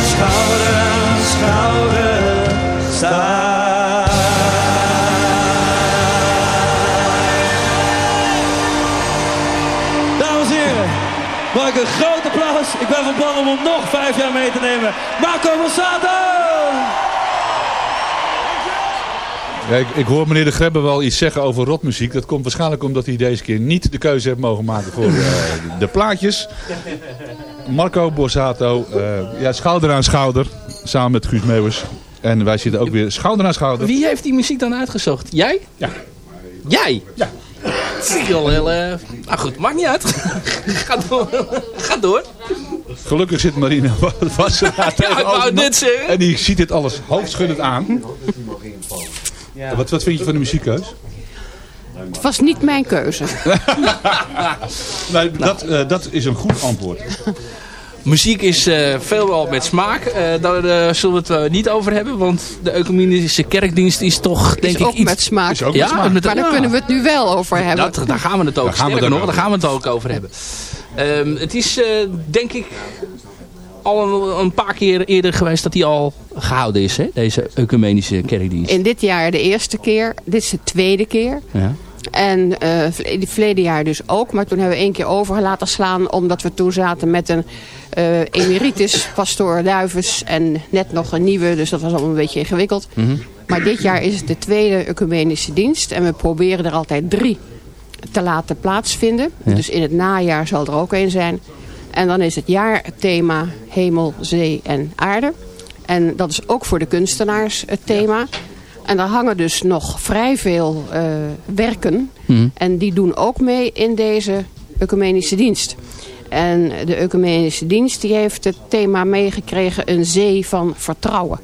Schouder schouder staan. Dames en heren, mag een groot applaus. Ik ben van plan om nog vijf jaar mee te nemen. Marco Borsato! Ja, ik, ik hoor meneer De Grebbe wel iets zeggen over rotmuziek. Dat komt waarschijnlijk omdat hij deze keer niet de keuze heeft mogen maken voor eh, de plaatjes. Marco Borsato, eh, ja, schouder aan schouder, samen met Guus Meeuwers. En wij zitten ook weer schouder aan schouder. Wie heeft die muziek dan uitgezocht? Jij? Ja. Jij? Ja. Dat zie je al heel... Nou goed, maakt niet uit. *laughs* Ga door. Ga door. Gelukkig zit Marina *laughs* Wassenaar Ja, ik wou dit zeggen. En die ziet dit alles hoofdschuddend aan. Wat, wat vind je van de muziekkeus? Het was niet mijn keuze. *laughs* Nee, dat, eh, dat is een goed antwoord. Muziek is eh, veelal met smaak. Eh, daar zullen we het niet over hebben. Want de ecumenische kerkdienst is toch denk is ik ook iets... met smaak. Is ook Ja, met smaak. met- maar daar ja. kunnen we het nu wel over hebben. Dat, daar gaan we het ook. Daar gaan we Sterker het nog, ook daar gaan we het ook over hebben. Ehm, het is eh, denk ik al een, een paar keer eerder geweest dat die al gehouden is. Hè? Deze ecumenische kerkdienst. In dit jaar de eerste keer. Dit is de tweede keer. Ja. En het verleden jaar dus ook. Maar toen hebben we één keer over laten slaan. Omdat we toen zaten met een eh, emeritus, pastoor Duivens. En net nog een nieuwe. Dus dat was allemaal een beetje ingewikkeld. Mhm. Maar dit jaar is het de tweede ecumenische dienst. En we proberen er altijd drie te laten plaatsvinden. Ja. Dus in het najaar zal er ook één zijn. En dan is het jaarthema hemel, zee en aarde. En dat is ook voor de kunstenaars het thema. En daar hangen dus nog vrij veel eh, werken. Mhm. En die doen ook mee in deze ecumenische dienst. En de ecumenische dienst die heeft het thema meegekregen een zee van vertrouwen.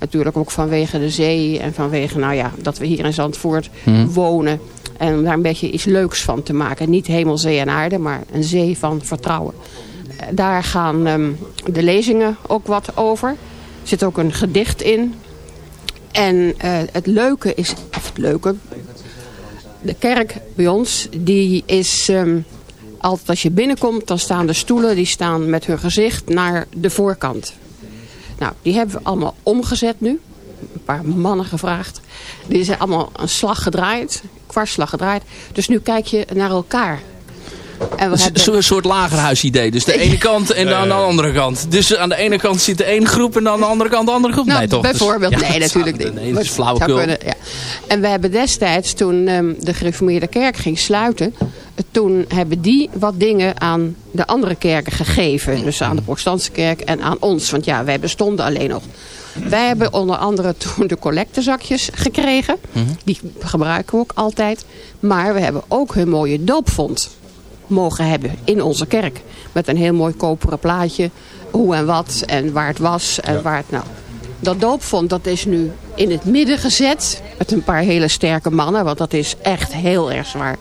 Natuurlijk ook vanwege de zee en vanwege nou ja, dat we hier in Zandvoort Mhm. wonen. En om daar een beetje iets leuks van te maken. Niet hemel, zee en aarde, maar een zee van vertrouwen. Eh, Daar gaan ehm, de lezingen ook wat over. Er zit ook een gedicht in. En eh, het leuke is, of het leuke, de kerk bij ons, die is ehm, altijd als je binnenkomt, dan staan de stoelen, die staan met hun gezicht naar de voorkant. Nou, die hebben we allemaal omgezet nu. Een paar mannen gevraagd. Die zijn allemaal een slag gedraaid, kwartslag gedraaid. Dus nu kijk je naar elkaar. En we Een hebben- soort lagerhuisidee. Dus de ene kant en dan de andere kant. Dus aan de ene kant zit de ene groep en aan de andere kant de andere groep. Nou, nee, toch? Dus- bijvoorbeeld. ja, nee, natuurlijk niet. Nee, dat is flauwekul. ja. En we hebben destijds, toen ehm, de gereformeerde kerk ging sluiten... toen hebben die wat dingen aan de andere kerken gegeven. Dus aan de protestantse kerk en aan ons. Want ja, wij bestonden alleen nog. Wij hebben onder andere toen de collectezakjes gekregen. Die gebruiken we ook altijd. Maar we hebben ook hun mooie doopvond mogen hebben in onze kerk. Met een heel mooi koperen plaatje. Hoe en wat en waar het was en waar het nou... Dat doopvond dat is nu in het midden gezet. Met een paar hele sterke mannen. Want dat is echt heel erg zwaar.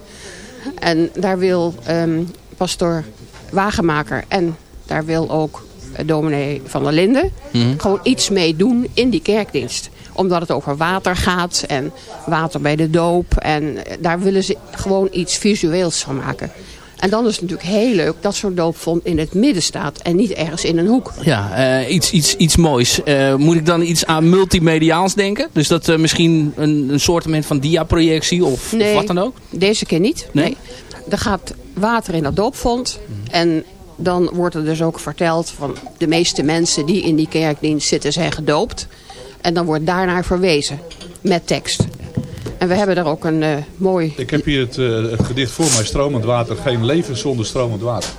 En daar wil ehm pastoor Wagenmaker en daar wil ook eh, dominee van der Linden Mhm. gewoon iets mee doen in die kerkdienst. Omdat het over water gaat en water bij de doop. En eh, daar willen ze gewoon iets visueels van maken. En dan is het natuurlijk heel leuk dat zo'n doopvond in het midden staat en niet ergens in een hoek. Ja, eh, iets, iets, iets moois. Eh, moet ik dan iets aan multimediaals denken? Dus dat eh, misschien een, een soort van diaprojectie of, of wat dan ook? deze keer niet. Nee? Nee. Er gaat water in dat doopvond. En dan wordt er dus ook verteld van de meeste mensen die in die kerkdienst zitten zijn gedoopt. En dan wordt daarnaar verwezen met tekst. En we hebben daar ook een eh, mooi... Ik heb hier het, eh, het gedicht voor mij, Stromend Water. Geen leven zonder stromend water.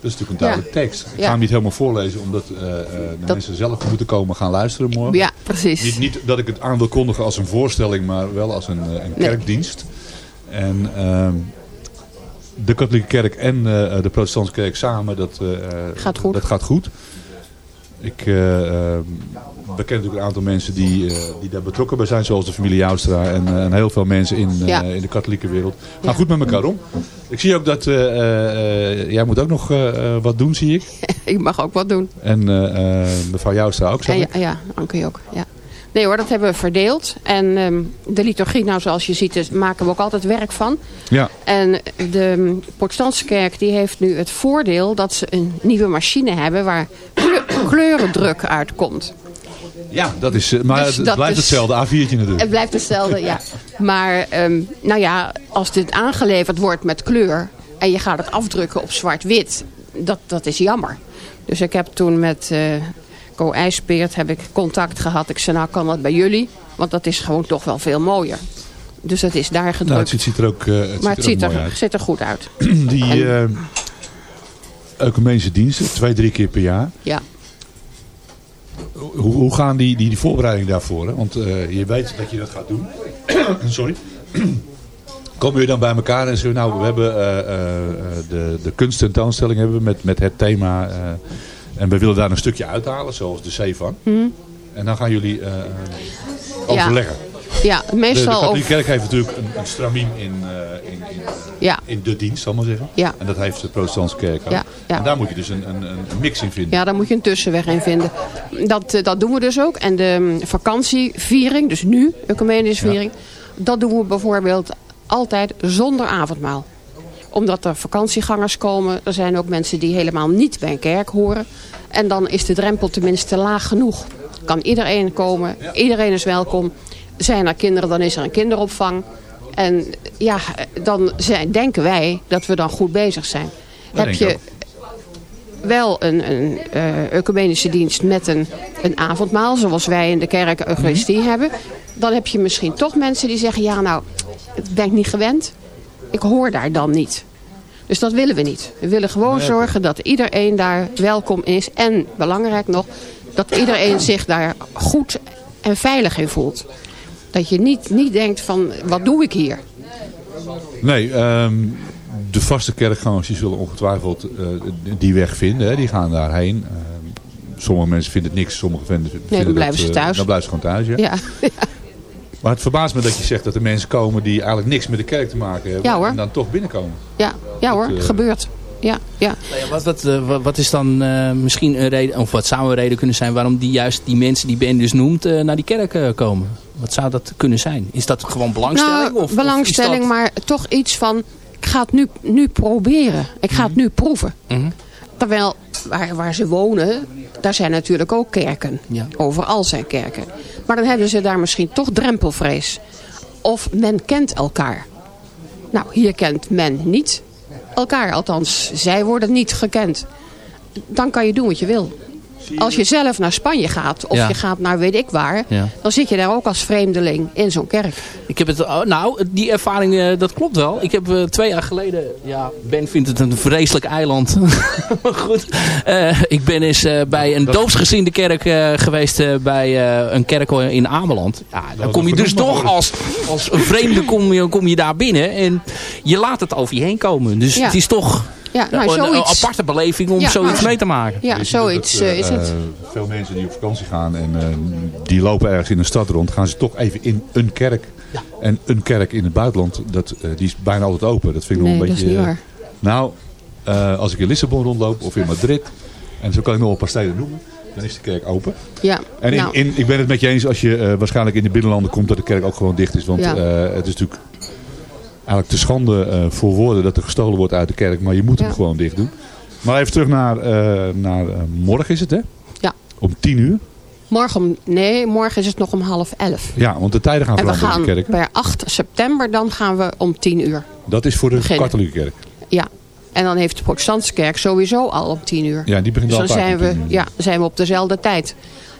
Dat is natuurlijk een duidelijke tekst. Ik Ja. ga hem niet helemaal voorlezen, omdat eh, de mensen zelf moeten komen gaan luisteren morgen. Ja, precies. Niet, niet dat ik het aan wil kondigen als een voorstelling, maar wel als een, een Nee. kerkdienst. En ehm, de katholieke kerk en de protestantse kerk samen, dat, Gaat goed. dat gaat goed. Ik eh, eh, we kennen natuurlijk een aantal mensen die, eh, die daar betrokken bij zijn, zoals de familie Joustra en, eh, en heel veel mensen in, eh, Ja. in de katholieke wereld. Gaan Ja. goed met elkaar om. Ik zie ook dat eh, eh, eh, jij moet ook nog eh, eh, wat doen, zie ik. *laughs* ik mag ook wat doen. En eh, eh, mevrouw Joustra ook, ik. ja, ja, Anke ook. Ja. Nee hoor, dat hebben we verdeeld. En ehm, de liturgie, nou zoals je ziet, maken we ook altijd werk van. Ja. En de mm, protestantse kerk die heeft nu het voordeel dat ze een nieuwe machine hebben waar *coughs* kleurendruk uitkomt. Ja, dat is, eh, maar Dus het blijft is- hetzelfde, A4'tje natuurlijk. Het blijft hetzelfde, ja. Maar ehm, nou ja, als dit aangeleverd wordt met kleur en je gaat het afdrukken op zwart-wit, dat, dat is jammer. Dus ik heb toen met eh Co IJspeert heb ik contact gehad. Ik zei, nou kan dat bij jullie? Want dat is gewoon toch wel veel mooier. Dus dat is daar gedrukt. Nou, het ziet, ziet er ook, eh, het maar ziet het er ziet ook mooi er, uit. ziet er goed uit. *clears throat* Die eh ecumenische diensten, twee, drie keer per jaar. Ja. Hoe, hoe gaan die, die, die voorbereidingen daarvoor? Hè? Want eh, je weet dat je dat gaat doen. *clears throat* Sorry. *clears throat* Komen jullie dan bij elkaar en zeggen, nou, we hebben eh, eh, de, de kunsttentoonstelling hebben we met, met het thema. en we willen daar een stukje uithalen, zoals de zee van. Hm. En dan gaan jullie eh, Ja. overleggen. Ja, De, de meestal katholieke kerk heeft natuurlijk een, een stramien in, Ja. in de dienst, zal ik maar zeggen. Ja. En dat heeft de protestantse kerk ook. Ja, ja. En daar moet je dus een, een, een mix in vinden. Ja, daar moet je een tussenweg in vinden. Dat, eh, dat doen we dus ook. En de mm, vakantieviering, dus nu, ecumenische viering, dat doen we bijvoorbeeld altijd zonder avondmaal. Omdat er vakantiegangers komen. Er zijn ook mensen die helemaal niet bij een kerk horen. En dan is de drempel tenminste laag genoeg. Kan iedereen komen, iedereen is welkom. Zijn er kinderen, dan is er een kinderopvang. En ja, dan zijn, denken wij dat we dan goed bezig zijn. Dat Heb ik je wel een, een eh, ecumenische dienst met een, een avondmaal, zoals wij in de kerk Eucharistie Mhm. hebben. Dan heb je misschien toch mensen die zeggen, ja nou, dat ben ik niet gewend. Ik hoor daar dan niet. Dus dat willen we niet. We willen gewoon zorgen dat iedereen daar welkom is. En belangrijk nog, dat iedereen zich daar goed en veilig in voelt. Dat je niet, niet denkt van, wat doe ik hier? Nee, ehm, de vaste kerkgangers die zullen ongetwijfeld eh, die weg vinden. Hè. Die gaan daarheen. Ehm, sommige mensen vinden het niks, sommige vinden, vinden dan blijven dat, ze eh, thuis. Dan blijven ze gewoon thuis, ja. Ja, Maar het verbaast me dat je zegt dat er mensen komen die eigenlijk niks met de kerk te maken hebben. Ja, hoor. En dan toch binnenkomen. ja, ja hoor, Dat, eh, gebeurt. Ja, ja. Nou ja, wat, wat, eh, wat, is dan eh, misschien een reden, of wat zou een reden kunnen zijn waarom die juist die mensen die Ben dus noemt eh, naar die kerk komen? Wat zou dat kunnen zijn? Is dat gewoon belangstelling? Nou, of, belangstelling, dat... maar toch iets van... Ik ga het nu, nu proberen. Ik ga het nu proeven. Mhm. Terwijl waar, waar ze wonen, daar zijn natuurlijk ook kerken. Ja. Overal zijn kerken. Maar dan hebben ze daar misschien toch drempelvrees. Of men kent elkaar. Nou, hier kent men niet elkaar. Althans, zij worden niet gekend. Dan kan je doen wat je wil. Als je zelf naar Spanje gaat, of Ja. je gaat naar weet ik waar... Ja. dan zit je daar ook als vreemdeling in zo'n kerk. Ik heb het, oh, nou, die ervaring, eh, dat klopt wel. Ik heb eh, twee jaar geleden, ja, Ben vindt het een vreselijk eiland. *laughs* maar goed, eh, ik ben eens eh, bij een doopsgezinde kerk eh, geweest bij eh, een kerk in Ameland. Ja, dan kom je dus toch als, als een vreemde kom je, kom je daar binnen en je laat het over je heen komen. Dus Ja. het is toch Ja, nou, een, een zoiets. aparte beleving om Ja, zoiets nou, mee te maken. Ja, zoiets dat, eh, is eh, het. eh, veel mensen die op vakantie gaan en eh, die lopen ergens in een stad rond, gaan ze toch even in een kerk En een kerk in het buitenland, dat, eh, die is bijna altijd open. Dat vind ik nog Nee, een dat beetje... is niet eh, waar. Nou, eh, als ik in Lissabon rondloop of in Madrid, en zo kan ik nog wel een paar steden noemen, dan is de kerk open. Ja, En in, nou, in, ik ben het met je eens als je eh, waarschijnlijk in de binnenlanden komt dat de kerk ook gewoon dicht is. Want Ja. eh, het is natuurlijk eigenlijk te schande eh, voor woorden dat er gestolen wordt uit de kerk. Maar je moet hem Ja. gewoon dicht doen. Maar even terug naar, eh, naar eh, morgen is het hè? Ja. Om tien uur. morgen, om, nee, morgen is het nog om half elf. Ja, want de tijden gaan veranderen in gaan de kerk. per 8 september, dan gaan we om 10 uur. Dat is voor de beginnen. katholieke kerk. Ja. En dan heeft de protestantse kerk sowieso al om 10 uur. Ja, die begint dus al dan zijn we, 10 uur. ja, zijn we op dezelfde tijd.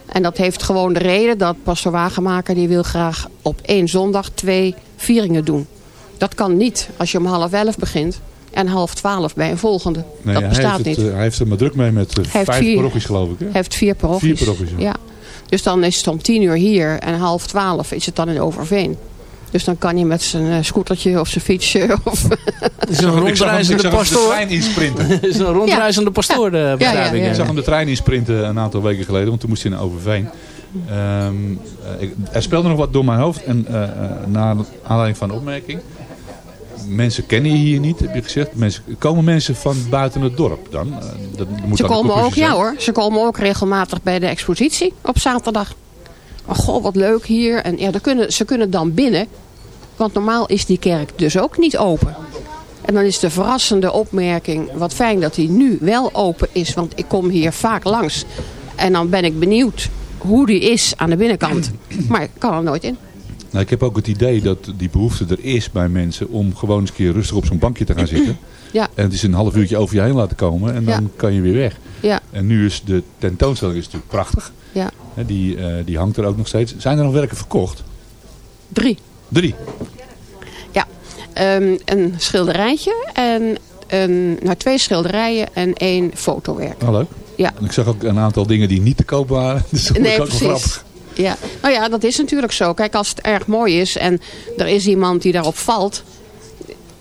En dat heeft gewoon de reden dat pastor Wagenmaker... die wil graag op één zondag twee vieringen doen. Dat kan niet als je om half elf begint... en half twaalf bij een volgende. Nee, dat hij bestaat heeft het, niet. eh, hij heeft er maar druk mee met eh, vijf vier- parochies geloof ik. Hè? Hij heeft vier parochies. Vier parochies, ja. ja. Dus dan is het om tien uur hier en half twaalf is het dan in Overveen. Dus dan kan hij met zijn eh, scootertje of zijn fietsje. *laughs* Of Het is een rondreizende pastoor. insprinten. Het is een rondreizende pastoor, de beschrijving. Ik eh. zag hem de trein insprinten een aantal weken geleden, want toen moest hij naar Overveen. Ehm, eh, ik, er speelde nog wat door mijn hoofd en eh, eh, naar aanleiding van de opmerking. Mensen kennen je hier niet, heb je gezegd. Mensen, komen mensen van buiten het dorp dan? Eh, dat moet Ze dan komen ook, ja hoor, ze komen ook regelmatig bij de expositie op zaterdag. Oh, goh, wat leuk hier. En ja, dan kunnen, ze kunnen dan binnen, want normaal is die kerk dus ook niet open. En dan is de verrassende opmerking, wat fijn dat hij nu wel open is, want ik kom hier vaak langs. En dan ben ik benieuwd hoe die is aan de binnenkant. Maar ik kan er nooit in. Nou, ik heb ook het idee dat die behoefte er is bij mensen om gewoon eens een keer rustig op zo'n bankje te gaan zitten. *clears throat* Ja. En het is een half uurtje over je heen laten komen en dan Ja. kan je weer weg. Ja. En nu is de tentoonstelling is natuurlijk prachtig. Ja. Die, eh, die hangt er ook nog steeds. Zijn er nog werken verkocht? Drie. Drie. Ja, Ehm, een schilderijtje en een, nou, twee schilderijen en één fotowerk. Oh, leuk. Ja. En ik zag ook een aantal dingen die niet te koop waren. *laughs* Dus dat Nee, ook precies. grappig. Ja. Nou ja, dat is natuurlijk zo. Kijk, als het erg mooi is en er is iemand die daarop valt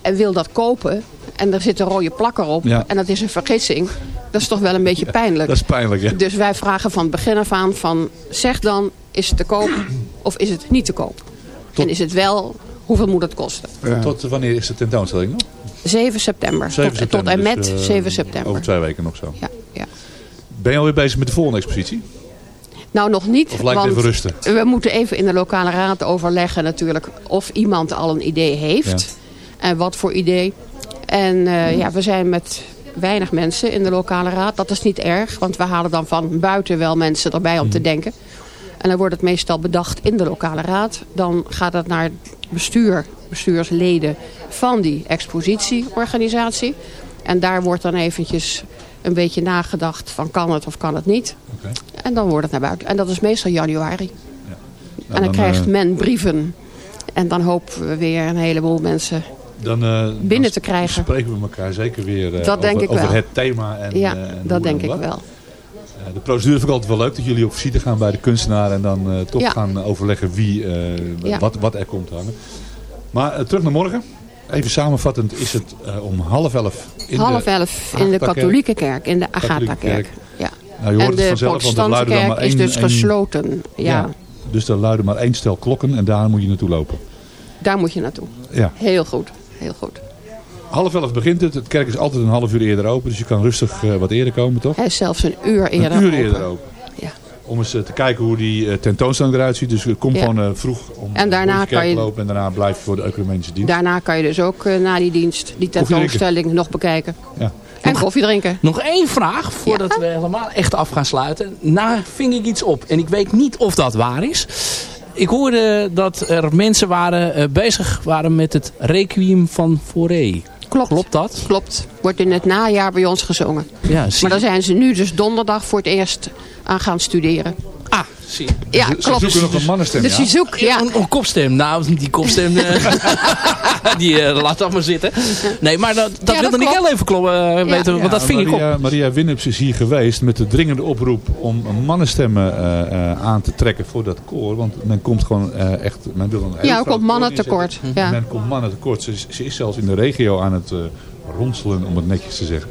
en wil dat kopen en er zit een rode plakker op Ja. en dat is een vergissing, dat is toch wel een beetje pijnlijk. Dat is pijnlijk, ja. Dus wij vragen van het begin af aan van zeg dan, is het te koop of is het niet te koop? En is het wel, hoeveel moet het kosten? Tot wanneer is de tentoonstelling nog? 7 september. 7 tot, september, tot en dus, met eh, 7 september. Over twee weken nog zo. Ja, ja. Ben je alweer bezig met de volgende expositie? Nou, nog niet. Of lijkt het want even rusten? We moeten even in de lokale raad overleggen natuurlijk of iemand al een idee heeft. En wat voor idee. En eh, ja, we zijn met weinig mensen in de lokale raad. Dat is niet erg, want we halen dan van buiten wel mensen erbij om te Mhm. denken. En dan wordt het meestal bedacht in de lokale raad. Dan gaat het naar bestuur, bestuursleden van die expositieorganisatie. En daar wordt dan eventjes een beetje nagedacht van kan het of kan het niet. En dan wordt het naar buiten. En dat is meestal januari. en dan, dan, krijgt eh, men brieven. En dan hopen we weer een heleboel mensen Dan, eh, binnen dan te krijgen. spreken we elkaar zeker weer eh, over, het thema. En, ja, en dat en denk ik wel. De procedure vind ik altijd wel leuk dat jullie op visite gaan bij de kunstenaar en dan toch Ja. gaan overleggen wie, Ja. wat, wat er komt hangen. Maar terug naar morgen. Even samenvattend is het om half elf in Half de elf in de katholieke kerk, in de Agatha-kerk. Nou, en het de vanzelf, want protestantse luiden dan kerk maar is één- dus één- gesloten. Ja, Dus er luiden maar één stel klokken en daar moet je naartoe lopen. daar moet je naartoe. Ja. Heel goed, heel goed. Half elf begint het. Het kerk is altijd een half uur eerder open. Dus je kan rustig eh, wat eerder komen, toch? Hij is zelfs een uur eerder Een uur eerder open. Ja. Om eens eh, te kijken hoe die eh, tentoonstelling eruit ziet. Dus kom Ja. gewoon vroeg om En daarna de kerk kan je- te lopen. En daarna blijf je voor de ecumenische dienst. Daarna kan je dus ook na die dienst die tentoonstelling nog bekijken. Ja. En koffie drinken. Nog één vraag voordat we helemaal echt af gaan sluiten. Nou ving ik iets op en ik weet niet of dat waar is. Ik hoorde dat er mensen waren, eh, bezig waren met het requiem van Fauré. Klopt. Klopt dat? Klopt. Wordt in het najaar bij ons gezongen. Ja, zie Maar daar zijn ze nu dus donderdag voor het eerst aan gaan studeren. Ah, zie Ja, Ze- klopt. Ze zoeken nog een mannenstem, Dus ja? die zoek, ja. Een, een kopstem. Nou, die kopstem, eh, *laughs* *laughs* die eh, laat dat maar zitten. Nee, maar dat, dat Ja, wilde dat ik heel even kloppen, eh, weten, want dat ving ik Maria, op. Maria Winnips is hier geweest met de dringende oproep om mannenstemmen eh, eh, aan te trekken voor dat koor. Want men komt gewoon eh, echt... Men wil een Ja, ook op mannen koor neerzetten. tekort. Ja. Men komt mannen tekort. Ze, is- ze is zelfs in de regio aan het eh, ronselen, om het netjes te zeggen.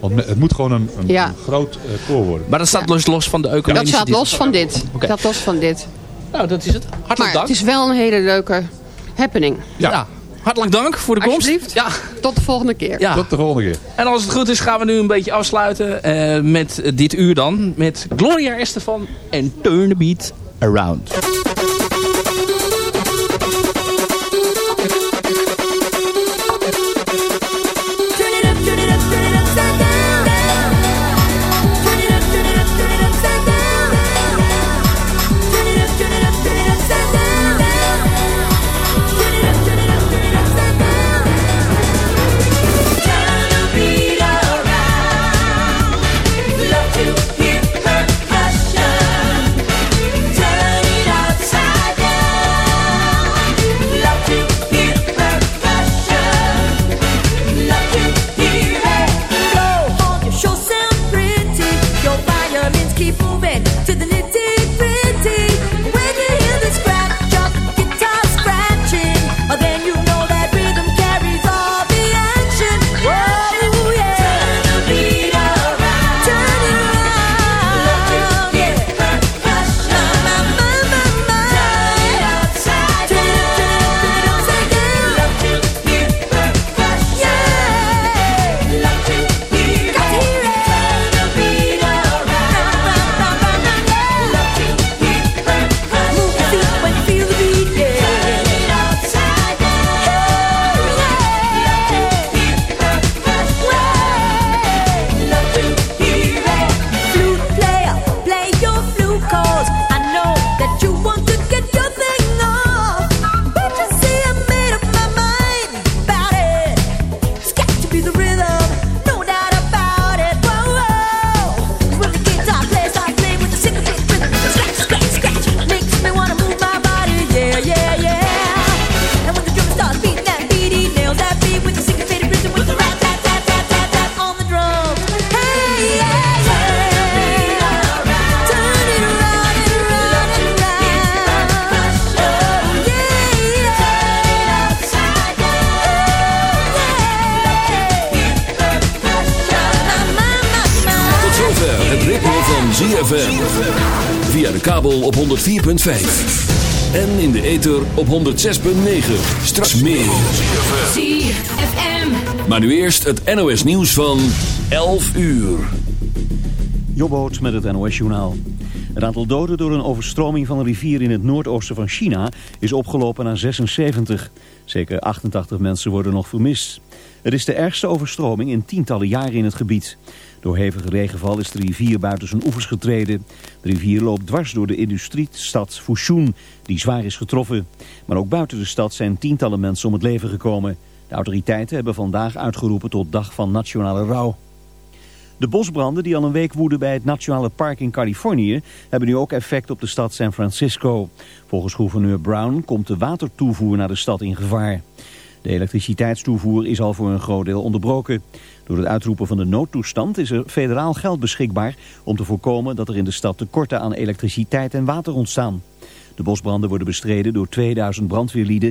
Want het moet gewoon een, een, Ja. een groot eh, koor worden. Maar dat staat los, los van de Dat economische staat los van dit. Oké. Dat los van dit. Nou, dat is het. Hartelijk Maar dank. het is wel een hele leuke happening. Ja. Hartelijk dank voor de komst. Alsjeblieft. Ja. Tot de volgende keer. Ja. Tot de volgende keer. En als het goed is gaan we nu een beetje afsluiten eh, met dit uur dan. Met Gloria Estefan en Turn the Beat Around. Ether op 106.9. Straks meer. ZFM. Maar nu eerst het NOS nieuws van 11 uur. Jobboot met het NOS-journaal. Het aantal doden door een overstroming van een rivier in het noordoosten van China is opgelopen naar 76. Zeker 88 mensen worden nog vermist. Het is de ergste overstroming in tientallen jaren in het gebied. Door hevige regenval is de rivier buiten zijn oevers getreden. De rivier loopt dwars door de industriestad Fushun, die zwaar is getroffen. Maar ook buiten de stad zijn tientallen mensen om het leven gekomen. De autoriteiten hebben vandaag uitgeroepen tot dag van nationale rouw. De bosbranden die al een week woeden bij het Nationale Park in Californië hebben nu ook effect op de stad San Francisco. Volgens gouverneur Brown komt de watertoevoer naar de stad in gevaar. De elektriciteitstoevoer is al voor een groot deel onderbroken. Door het uitroepen van de noodtoestand is er federaal geld beschikbaar om te voorkomen dat er in de stad tekorten aan elektriciteit en water ontstaan. De bosbranden worden bestreden door 2000 brandweerlieden.